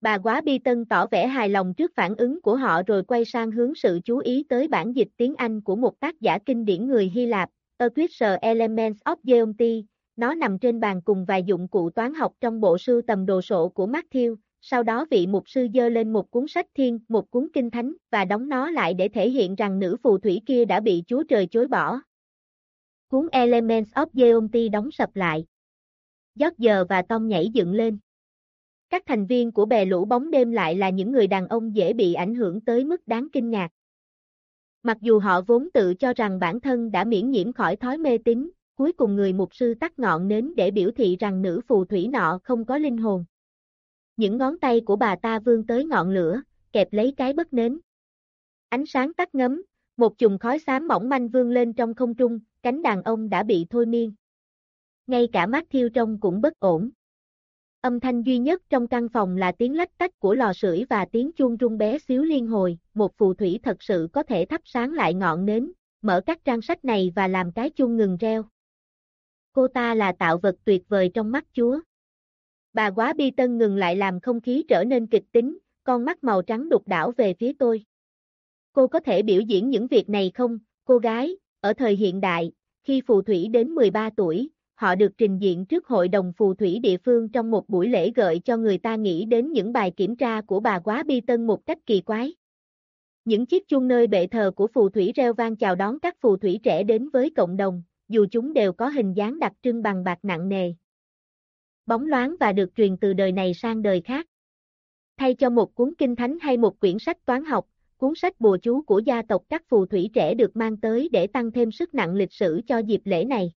S1: Bà quá bi tân tỏ vẻ hài lòng trước phản ứng của họ rồi quay sang hướng sự chú ý tới bản dịch tiếng Anh của một tác giả kinh điển người Hy Lạp, Euclid's Elements of Geometry, nó nằm trên bàn cùng vài dụng cụ toán học trong bộ sưu tầm đồ sộ của Matthew, sau đó vị mục sư dơ lên một cuốn sách thiên, một cuốn kinh thánh, và đóng nó lại để thể hiện rằng nữ phù thủy kia đã bị Chúa Trời chối bỏ. Cuốn Elements of Geometry đóng sập lại. Giót giờ và Tom nhảy dựng lên. Các thành viên của bè lũ bóng đêm lại là những người đàn ông dễ bị ảnh hưởng tới mức đáng kinh ngạc. Mặc dù họ vốn tự cho rằng bản thân đã miễn nhiễm khỏi thói mê tín, cuối cùng người mục sư tắt ngọn nến để biểu thị rằng nữ phù thủy nọ không có linh hồn. Những ngón tay của bà ta vươn tới ngọn lửa, kẹp lấy cái bất nến. Ánh sáng tắt ngấm, một chùm khói xám mỏng manh vươn lên trong không trung, cánh đàn ông đã bị thôi miên. Ngay cả mắt thiêu trong cũng bất ổn. Âm thanh duy nhất trong căn phòng là tiếng lách tách của lò sưởi và tiếng chuông rung bé xíu liên hồi, một phù thủy thật sự có thể thắp sáng lại ngọn nến, mở các trang sách này và làm cái chuông ngừng reo. Cô ta là tạo vật tuyệt vời trong mắt Chúa. Bà quá bi tân ngừng lại làm không khí trở nên kịch tính, con mắt màu trắng đục đảo về phía tôi. Cô có thể biểu diễn những việc này không, cô gái, ở thời hiện đại, khi phù thủy đến 13 tuổi, họ được trình diện trước hội đồng phù thủy địa phương trong một buổi lễ gợi cho người ta nghĩ đến những bài kiểm tra của bà quá bi tân một cách kỳ quái. Những chiếc chuông nơi bệ thờ của phù thủy reo vang chào đón các phù thủy trẻ đến với cộng đồng, dù chúng đều có hình dáng đặc trưng bằng bạc nặng nề. Bóng loáng và được truyền từ đời này sang đời khác. Thay cho một cuốn kinh thánh hay một quyển sách toán học, cuốn sách bùa chú của gia tộc các phù thủy trẻ được mang tới để tăng thêm sức nặng lịch sử cho dịp lễ này.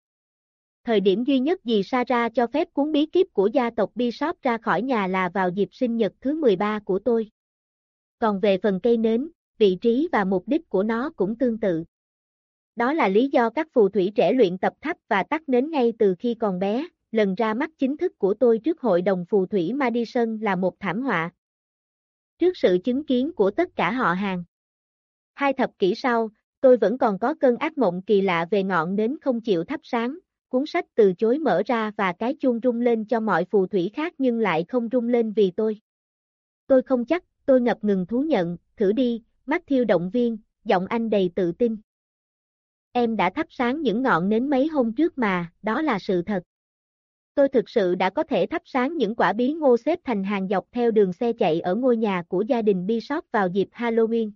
S1: Thời điểm duy nhất dì Sara cho phép cuốn bí kíp của gia tộc Bishop ra khỏi nhà là vào dịp sinh nhật thứ 13 của tôi. Còn về phần cây nến, vị trí và mục đích của nó cũng tương tự. Đó là lý do các phù thủy trẻ luyện tập thắp và tắt nến ngay từ khi còn bé, lần ra mắt chính thức của tôi trước hội đồng phù thủy Madison là một thảm họa. Trước sự chứng kiến của tất cả họ hàng. Hai thập kỷ sau, tôi vẫn còn có cơn ác mộng kỳ lạ về ngọn nến không chịu thắp sáng, cuốn sách từ chối mở ra và cái chuông rung lên cho mọi phù thủy khác nhưng lại không rung lên vì tôi. Tôi không chắc, tôi ngập ngừng thú nhận, thử đi, mắt thiêu động viên, giọng anh đầy tự tin. em đã thắp sáng những ngọn nến mấy hôm trước mà, đó là sự thật. Tôi thực sự đã có thể thắp sáng những quả bí ngô xếp thành hàng dọc theo đường xe chạy ở ngôi nhà của gia đình Bishop vào dịp Halloween.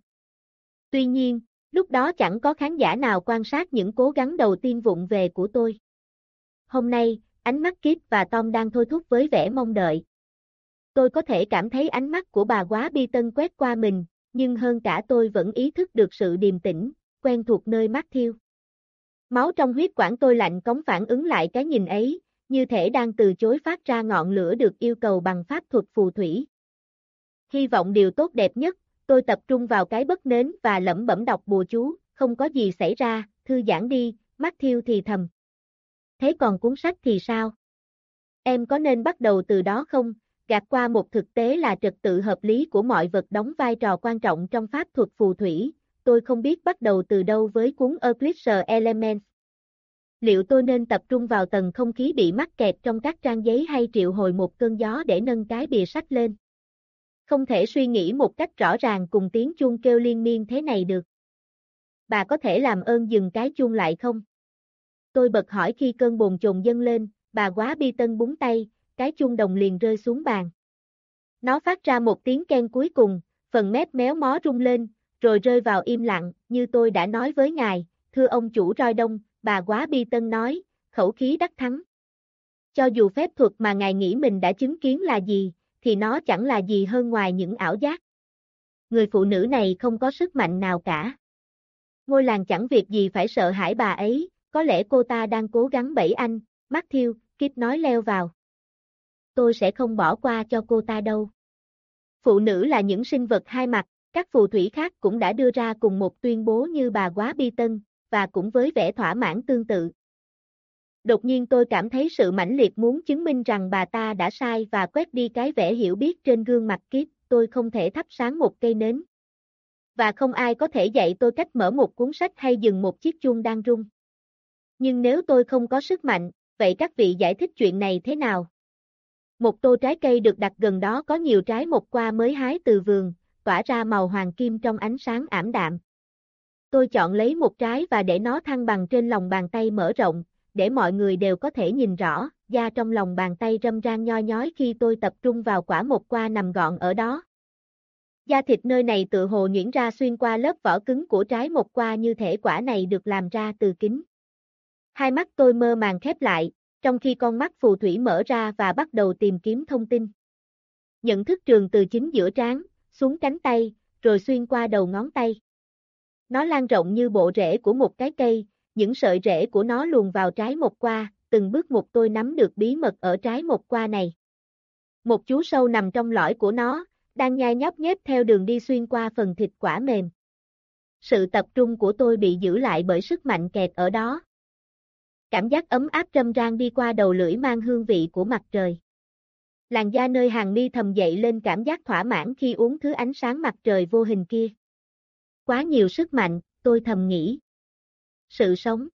S1: Tuy nhiên, lúc đó chẳng có khán giả nào quan sát những cố gắng đầu tiên vụng về của tôi. Hôm nay, ánh mắt Kip và Tom đang thôi thúc với vẻ mong đợi. Tôi có thể cảm thấy ánh mắt của bà quá bi tân quét qua mình, nhưng hơn cả tôi vẫn ý thức được sự điềm tĩnh, quen thuộc nơi mắt thiêu. Máu trong huyết quản tôi lạnh cống phản ứng lại cái nhìn ấy, như thể đang từ chối phát ra ngọn lửa được yêu cầu bằng pháp thuật phù thủy. Hy vọng điều tốt đẹp nhất, tôi tập trung vào cái bất nến và lẩm bẩm đọc bùa chú, không có gì xảy ra, thư giãn đi, mắt thiêu thì thầm. Thế còn cuốn sách thì sao? Em có nên bắt đầu từ đó không? Gạt qua một thực tế là trật tự hợp lý của mọi vật đóng vai trò quan trọng trong pháp thuật phù thủy, tôi không biết bắt đầu từ đâu với cuốn Eclipse Elements. Liệu tôi nên tập trung vào tầng không khí bị mắc kẹt trong các trang giấy hay triệu hồi một cơn gió để nâng cái bìa sách lên? Không thể suy nghĩ một cách rõ ràng cùng tiếng chuông kêu liên miên thế này được. Bà có thể làm ơn dừng cái chuông lại không? Tôi bật hỏi khi cơn bồn chồn dâng lên, bà quá bi tân búng tay, cái chuông đồng liền rơi xuống bàn. Nó phát ra một tiếng ken cuối cùng, phần mép méo mó rung lên, rồi rơi vào im lặng, như tôi đã nói với ngài, thưa ông chủ roi đông, bà quá bi tân nói, khẩu khí đắc thắng. Cho dù phép thuật mà ngài nghĩ mình đã chứng kiến là gì, thì nó chẳng là gì hơn ngoài những ảo giác. Người phụ nữ này không có sức mạnh nào cả. Ngôi làng chẳng việc gì phải sợ hãi bà ấy, có lẽ cô ta đang cố gắng bẫy anh, Matthew, Kip nói leo vào. Tôi sẽ không bỏ qua cho cô ta đâu. Phụ nữ là những sinh vật hai mặt, các phù thủy khác cũng đã đưa ra cùng một tuyên bố như bà quá bi tân, và cũng với vẻ thỏa mãn tương tự. Đột nhiên tôi cảm thấy sự mãnh liệt muốn chứng minh rằng bà ta đã sai và quét đi cái vẻ hiểu biết trên gương mặt kiếp, tôi không thể thắp sáng một cây nến. Và không ai có thể dạy tôi cách mở một cuốn sách hay dừng một chiếc chuông đang rung. Nhưng nếu tôi không có sức mạnh, vậy các vị giải thích chuyện này thế nào? Một tô trái cây được đặt gần đó có nhiều trái một qua mới hái từ vườn, tỏa ra màu hoàng kim trong ánh sáng ảm đạm. Tôi chọn lấy một trái và để nó thăng bằng trên lòng bàn tay mở rộng, để mọi người đều có thể nhìn rõ, da trong lòng bàn tay râm ran nhoi nhói khi tôi tập trung vào quả một qua nằm gọn ở đó. Da thịt nơi này tự hồ nhuyễn ra xuyên qua lớp vỏ cứng của trái một qua như thể quả này được làm ra từ kính. Hai mắt tôi mơ màng khép lại, trong khi con mắt phù thủy mở ra và bắt đầu tìm kiếm thông tin. Nhận thức trường từ chính giữa trán, xuống cánh tay, rồi xuyên qua đầu ngón tay. Nó lan rộng như bộ rễ của một cái cây, những sợi rễ của nó luồn vào trái một qua, từng bước một tôi nắm được bí mật ở trái một qua này. Một chú sâu nằm trong lõi của nó, đang nhai nhóc nhép theo đường đi xuyên qua phần thịt quả mềm. Sự tập trung của tôi bị giữ lại bởi sức mạnh kẹt ở đó. Cảm giác ấm áp râm ran đi qua đầu lưỡi mang hương vị của mặt trời. Làn da nơi hàng mi thầm dậy lên cảm giác thỏa mãn khi uống thứ ánh sáng mặt trời vô hình kia. Quá nhiều sức mạnh, tôi thầm nghĩ. Sự sống.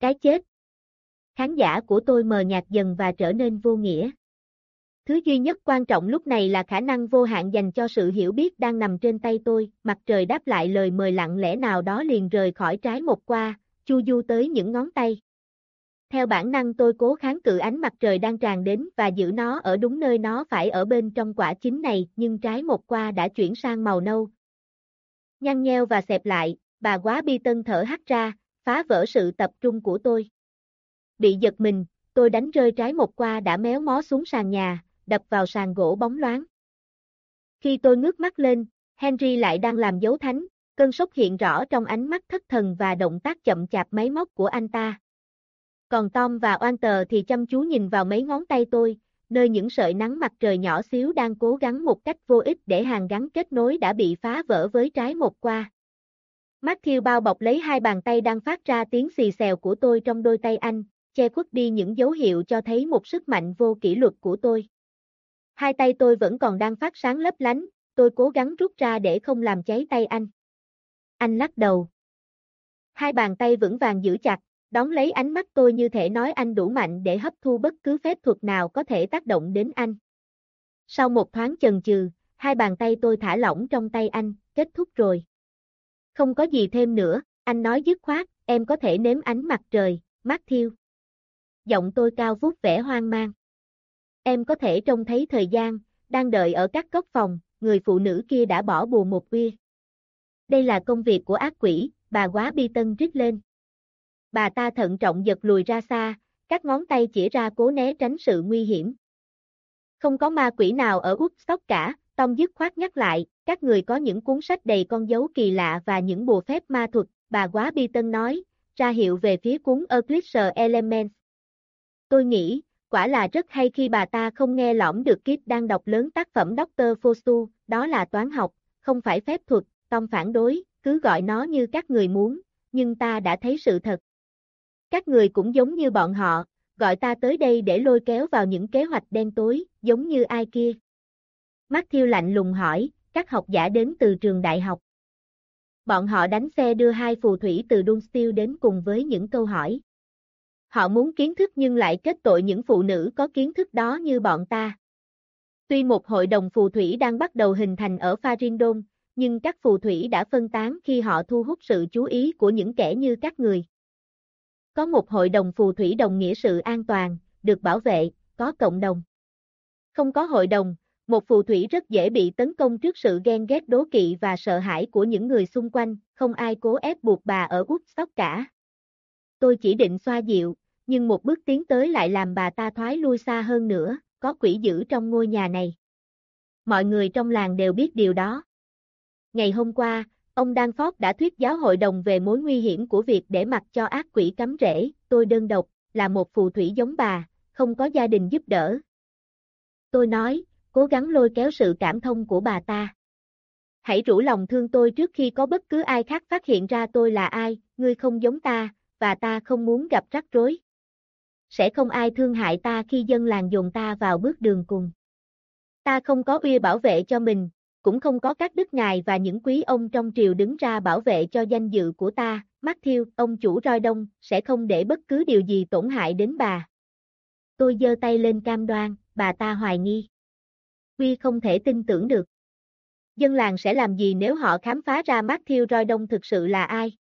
S1: Cái chết. Khán giả của tôi mờ nhạt dần và trở nên vô nghĩa. Thứ duy nhất quan trọng lúc này là khả năng vô hạn dành cho sự hiểu biết đang nằm trên tay tôi, mặt trời đáp lại lời mời lặng lẽ nào đó liền rời khỏi trái một qua, chu du tới những ngón tay. Theo bản năng tôi cố kháng cự ánh mặt trời đang tràn đến và giữ nó ở đúng nơi nó phải ở bên trong quả chính này, nhưng trái một qua đã chuyển sang màu nâu. Nhăn nheo và xẹp lại, bà quá bi tân thở hắt ra, phá vỡ sự tập trung của tôi. Bị giật mình, tôi đánh rơi trái một qua đã méo mó xuống sàn nhà, đập vào sàn gỗ bóng loáng. Khi tôi ngước mắt lên, Henry lại đang làm dấu thánh, cơn sốc hiện rõ trong ánh mắt thất thần và động tác chậm chạp máy móc của anh ta. Còn Tom và Oan Tờ thì chăm chú nhìn vào mấy ngón tay tôi, nơi những sợi nắng mặt trời nhỏ xíu đang cố gắng một cách vô ích để hàng gắn kết nối đã bị phá vỡ với trái một qua. Matthew bao bọc lấy hai bàn tay đang phát ra tiếng xì xèo của tôi trong đôi tay anh, che khuất đi những dấu hiệu cho thấy một sức mạnh vô kỷ luật của tôi. Hai tay tôi vẫn còn đang phát sáng lấp lánh, tôi cố gắng rút ra để không làm cháy tay anh. Anh lắc đầu. Hai bàn tay vững vàng giữ chặt, đón lấy ánh mắt tôi như thể nói anh đủ mạnh để hấp thu bất cứ phép thuật nào có thể tác động đến anh. Sau một thoáng chần chừ, hai bàn tay tôi thả lỏng trong tay anh, kết thúc rồi. Không có gì thêm nữa, anh nói dứt khoát, em có thể nếm ánh mặt trời, Matthew. Giọng tôi cao vút vẻ hoang mang. Em có thể trông thấy thời gian, đang đợi ở các góc phòng, người phụ nữ kia đã bỏ bùa một uy. Đây là công việc của ác quỷ, bà quá bi tân rít lên. Bà ta thận trọng giật lùi ra xa, các ngón tay chỉ ra cố né tránh sự nguy hiểm. Không có ma quỷ nào ở Woodstock cả, Tom dứt khoát nhắc lại, các người có những cuốn sách đầy con dấu kỳ lạ và những bùa phép ma thuật, bà quá bi tân nói, ra hiệu về phía cuốn Eclipse Elements. Tôi nghĩ, quả là rất hay khi bà ta không nghe lõm được Kip đang đọc lớn tác phẩm Dr. Fosu, đó là toán học, không phải phép thuật, Tom phản đối, cứ gọi nó như các người muốn, nhưng ta đã thấy sự thật. Các người cũng giống như bọn họ, gọi ta tới đây để lôi kéo vào những kế hoạch đen tối, giống như ai kia. Matthew lạnh lùng hỏi, các học giả đến từ trường đại học. Bọn họ đánh xe đưa hai phù thủy từ Dunsteel đến cùng với những câu hỏi. Họ muốn kiến thức nhưng lại kết tội những phụ nữ có kiến thức đó như bọn ta. Tuy một hội đồng phù thủy đang bắt đầu hình thành ở Farindon, nhưng các phù thủy đã phân tán khi họ thu hút sự chú ý của những kẻ như các người. Có một hội đồng phù thủy đồng nghĩa sự an toàn, được bảo vệ, có cộng đồng. Không có hội đồng, một phù thủy rất dễ bị tấn công trước sự ghen ghét đố kỵ và sợ hãi của những người xung quanh, không ai cố ép buộc bà ở Woodstock cả. Tôi chỉ định xoa dịu, nhưng một bước tiến tới lại làm bà ta thoái lui xa hơn nữa, có quỷ dữ trong ngôi nhà này. Mọi người trong làng đều biết điều đó. Ngày hôm qua, ông Danforth đã thuyết giáo hội đồng về mối nguy hiểm của việc để mặc cho ác quỷ cắm rễ, tôi đơn độc, là một phù thủy giống bà, không có gia đình giúp đỡ. Tôi nói, cố gắng lôi kéo sự cảm thông của bà ta. Hãy rủ lòng thương tôi trước khi có bất cứ ai khác phát hiện ra tôi là ai, ngươi không giống ta, và ta không muốn gặp rắc rối. Sẽ không ai thương hại ta khi dân làng dồn ta vào bước đường cùng. Ta không có uy bảo vệ cho mình, cũng không có các đức ngài và những quý ông trong triều đứng ra bảo vệ cho danh dự của ta, Matthew, ông chủ roi đông, sẽ không để bất cứ điều gì tổn hại đến bà. Tôi giơ tay lên cam đoan, bà ta hoài nghi. Huy không thể tin tưởng được. Dân làng sẽ làm gì nếu họ khám phá ra Matthew roi đông thực sự là ai?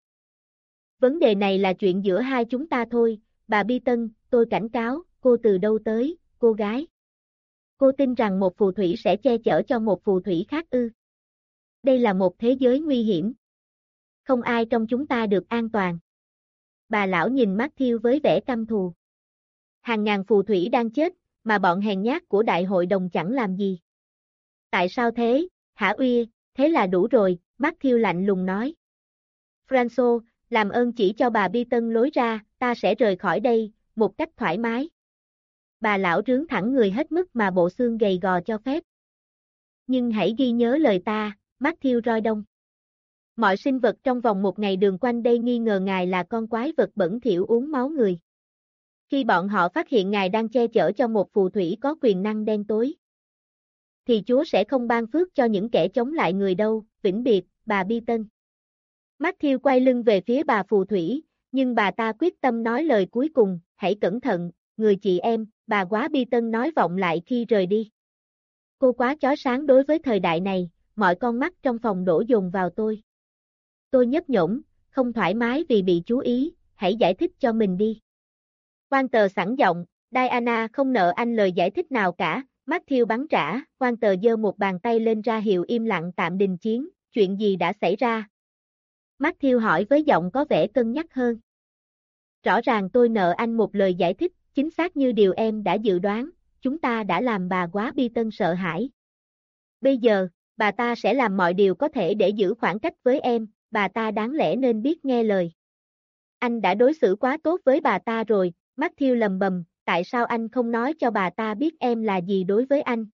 S1: Vấn đề này là chuyện giữa hai chúng ta thôi, bà Bi Tân, tôi cảnh cáo, cô từ đâu tới, cô gái. Cô tin rằng một phù thủy sẽ che chở cho một phù thủy khác ư. Đây là một thế giới nguy hiểm. Không ai trong chúng ta được an toàn. Bà lão nhìn Matthew với vẻ căm thù. Hàng ngàn phù thủy đang chết, mà bọn hèn nhát của đại hội đồng chẳng làm gì. Tại sao thế, hả uy, thế là đủ rồi, Matthew lạnh lùng nói. Franco, làm ơn chỉ cho bà Bi Tân lối ra, ta sẽ rời khỏi đây, một cách thoải mái bà lão rướng thẳng người hết mức mà bộ xương gầy gò cho phép. Nhưng hãy ghi nhớ lời ta, Matthew Roy đông. Mọi sinh vật trong vòng một ngày đường quanh đây nghi ngờ ngài là con quái vật bẩn thỉu uống máu người. Khi bọn họ phát hiện ngài đang che chở cho một phù thủy có quyền năng đen tối, thì Chúa sẽ không ban phước cho những kẻ chống lại người đâu, vĩnh biệt, bà Bi Tân. Matthew quay lưng về phía bà phù thủy, nhưng bà ta quyết tâm nói lời cuối cùng, hãy cẩn thận, người chị em, bà quá bi tân nói vọng lại khi rời đi. Cô quá chói sáng đối với thời đại này, mọi con mắt trong phòng đổ dồn vào tôi. Tôi nhấp nhổm, không thoải mái vì bị chú ý, hãy giải thích cho mình đi. Quan tờ sẵn giọng, Diana không nợ anh lời giải thích nào cả, Matthew bắn trả, quan tờ giơ một bàn tay lên ra hiệu im lặng tạm đình chiến, chuyện gì đã xảy ra? Matthew hỏi với giọng có vẻ cân nhắc hơn. Rõ ràng tôi nợ anh một lời giải thích, chính xác như điều em đã dự đoán, chúng ta đã làm bà quá bi tân sợ hãi. Bây giờ, bà ta sẽ làm mọi điều có thể để giữ khoảng cách với em, bà ta đáng lẽ nên biết nghe lời. Anh đã đối xử quá tốt với bà ta rồi, Matthew lầm bầm, tại sao anh không nói cho bà ta biết em là gì đối với anh?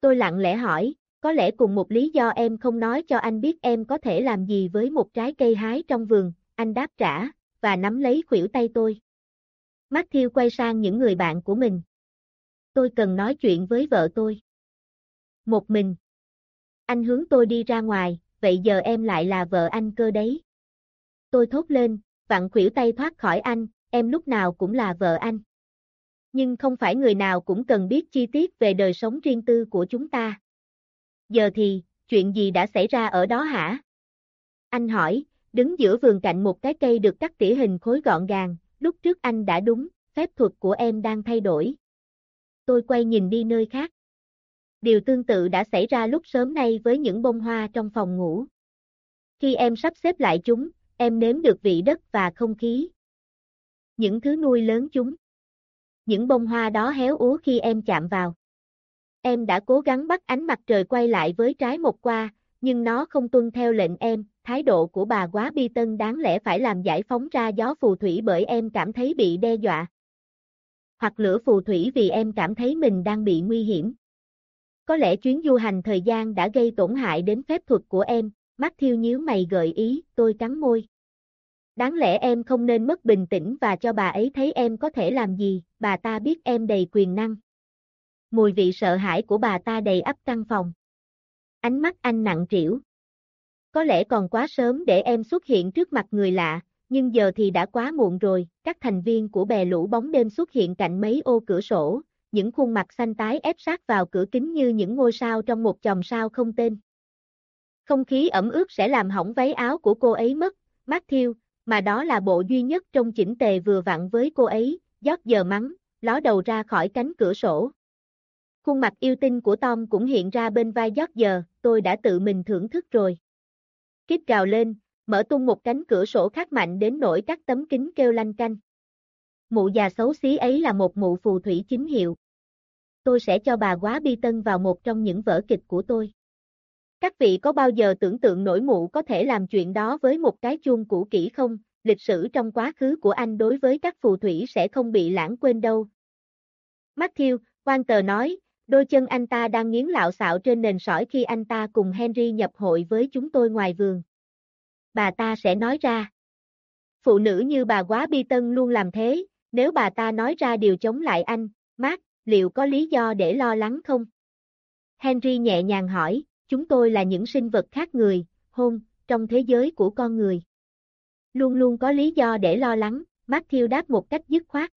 S1: Tôi lặng lẽ hỏi, có lẽ cùng một lý do em không nói cho anh biết em có thể làm gì với một trái cây hái trong vườn, anh đáp trả, và nắm lấy khuỷu tay tôi. Matthew quay sang những người bạn của mình. Tôi cần nói chuyện với vợ tôi. Một mình. Anh hướng tôi đi ra ngoài, vậy giờ em lại là vợ anh cơ đấy. Tôi thốt lên, vặn khuỷu tay thoát khỏi anh, em lúc nào cũng là vợ anh. Nhưng không phải người nào cũng cần biết chi tiết về đời sống riêng tư của chúng ta. Giờ thì, chuyện gì đã xảy ra ở đó hả? Anh hỏi, đứng giữa vườn cạnh một cái cây được cắt tỉa hình khối gọn gàng, lúc trước anh đã đúng, phép thuật của em đang thay đổi. Tôi quay nhìn đi nơi khác. Điều tương tự đã xảy ra lúc sớm nay với những bông hoa trong phòng ngủ. Khi em sắp xếp lại chúng, em nếm được vị đất và không khí. Những thứ nuôi lớn chúng. Những bông hoa đó héo úa khi em chạm vào. Em đã cố gắng bắt ánh mặt trời quay lại với trái một qua, nhưng nó không tuân theo lệnh em, thái độ của bà quá bi tân đáng lẽ phải làm giải phóng ra gió phù thủy bởi em cảm thấy bị đe dọa. Hoặc lửa phù thủy vì em cảm thấy mình đang bị nguy hiểm. Có lẽ chuyến du hành thời gian đã gây tổn hại đến phép thuật của em, Mắt thiêu nhíu mày gợi ý, tôi cắn môi. Đáng lẽ em không nên mất bình tĩnh và cho bà ấy thấy em có thể làm gì, bà ta biết em đầy quyền năng. Mùi vị sợ hãi của bà ta đầy ắp căn phòng. Ánh mắt anh nặng trĩu. Có lẽ còn quá sớm để em xuất hiện trước mặt người lạ, nhưng giờ thì đã quá muộn rồi, các thành viên của bè lũ bóng đêm xuất hiện cạnh mấy ô cửa sổ, những khuôn mặt xanh tái ép sát vào cửa kính như những ngôi sao trong một chòm sao không tên. Không khí ẩm ướt sẽ làm hỏng váy áo của cô ấy mất, Matthew, mà đó là bộ duy nhất trong chỉnh tề vừa vặn với cô ấy, giót giờ mắng, ló đầu ra khỏi cánh cửa sổ. Khuôn mặt yêu tinh của Tom cũng hiện ra bên vai giót giờ, tôi đã tự mình thưởng thức rồi. Kiếp gào lên, mở tung một cánh cửa sổ khác mạnh đến nỗi các tấm kính kêu lanh canh. Mụ già xấu xí ấy là một mụ phù thủy chính hiệu. Tôi sẽ cho bà quá bi tân vào một trong những vở kịch của tôi. Các vị có bao giờ tưởng tượng nổi mụ có thể làm chuyện đó với một cái chuông cũ kỹ không? Lịch sử trong quá khứ của anh đối với các phù thủy sẽ không bị lãng quên đâu. Matthew, Walter nói, đôi chân anh ta đang nghiến lạo xạo trên nền sỏi khi anh ta cùng Henry nhập hội với chúng tôi ngoài vườn. Bà ta sẽ nói ra. Phụ nữ như bà quá bi tân luôn làm thế, nếu bà ta nói ra điều chống lại anh, Mark, liệu có lý do để lo lắng không? Henry nhẹ nhàng hỏi, chúng tôi là những sinh vật khác người, hôn, trong thế giới của con người. Luôn luôn có lý do để lo lắng, Matthew đáp một cách dứt khoát.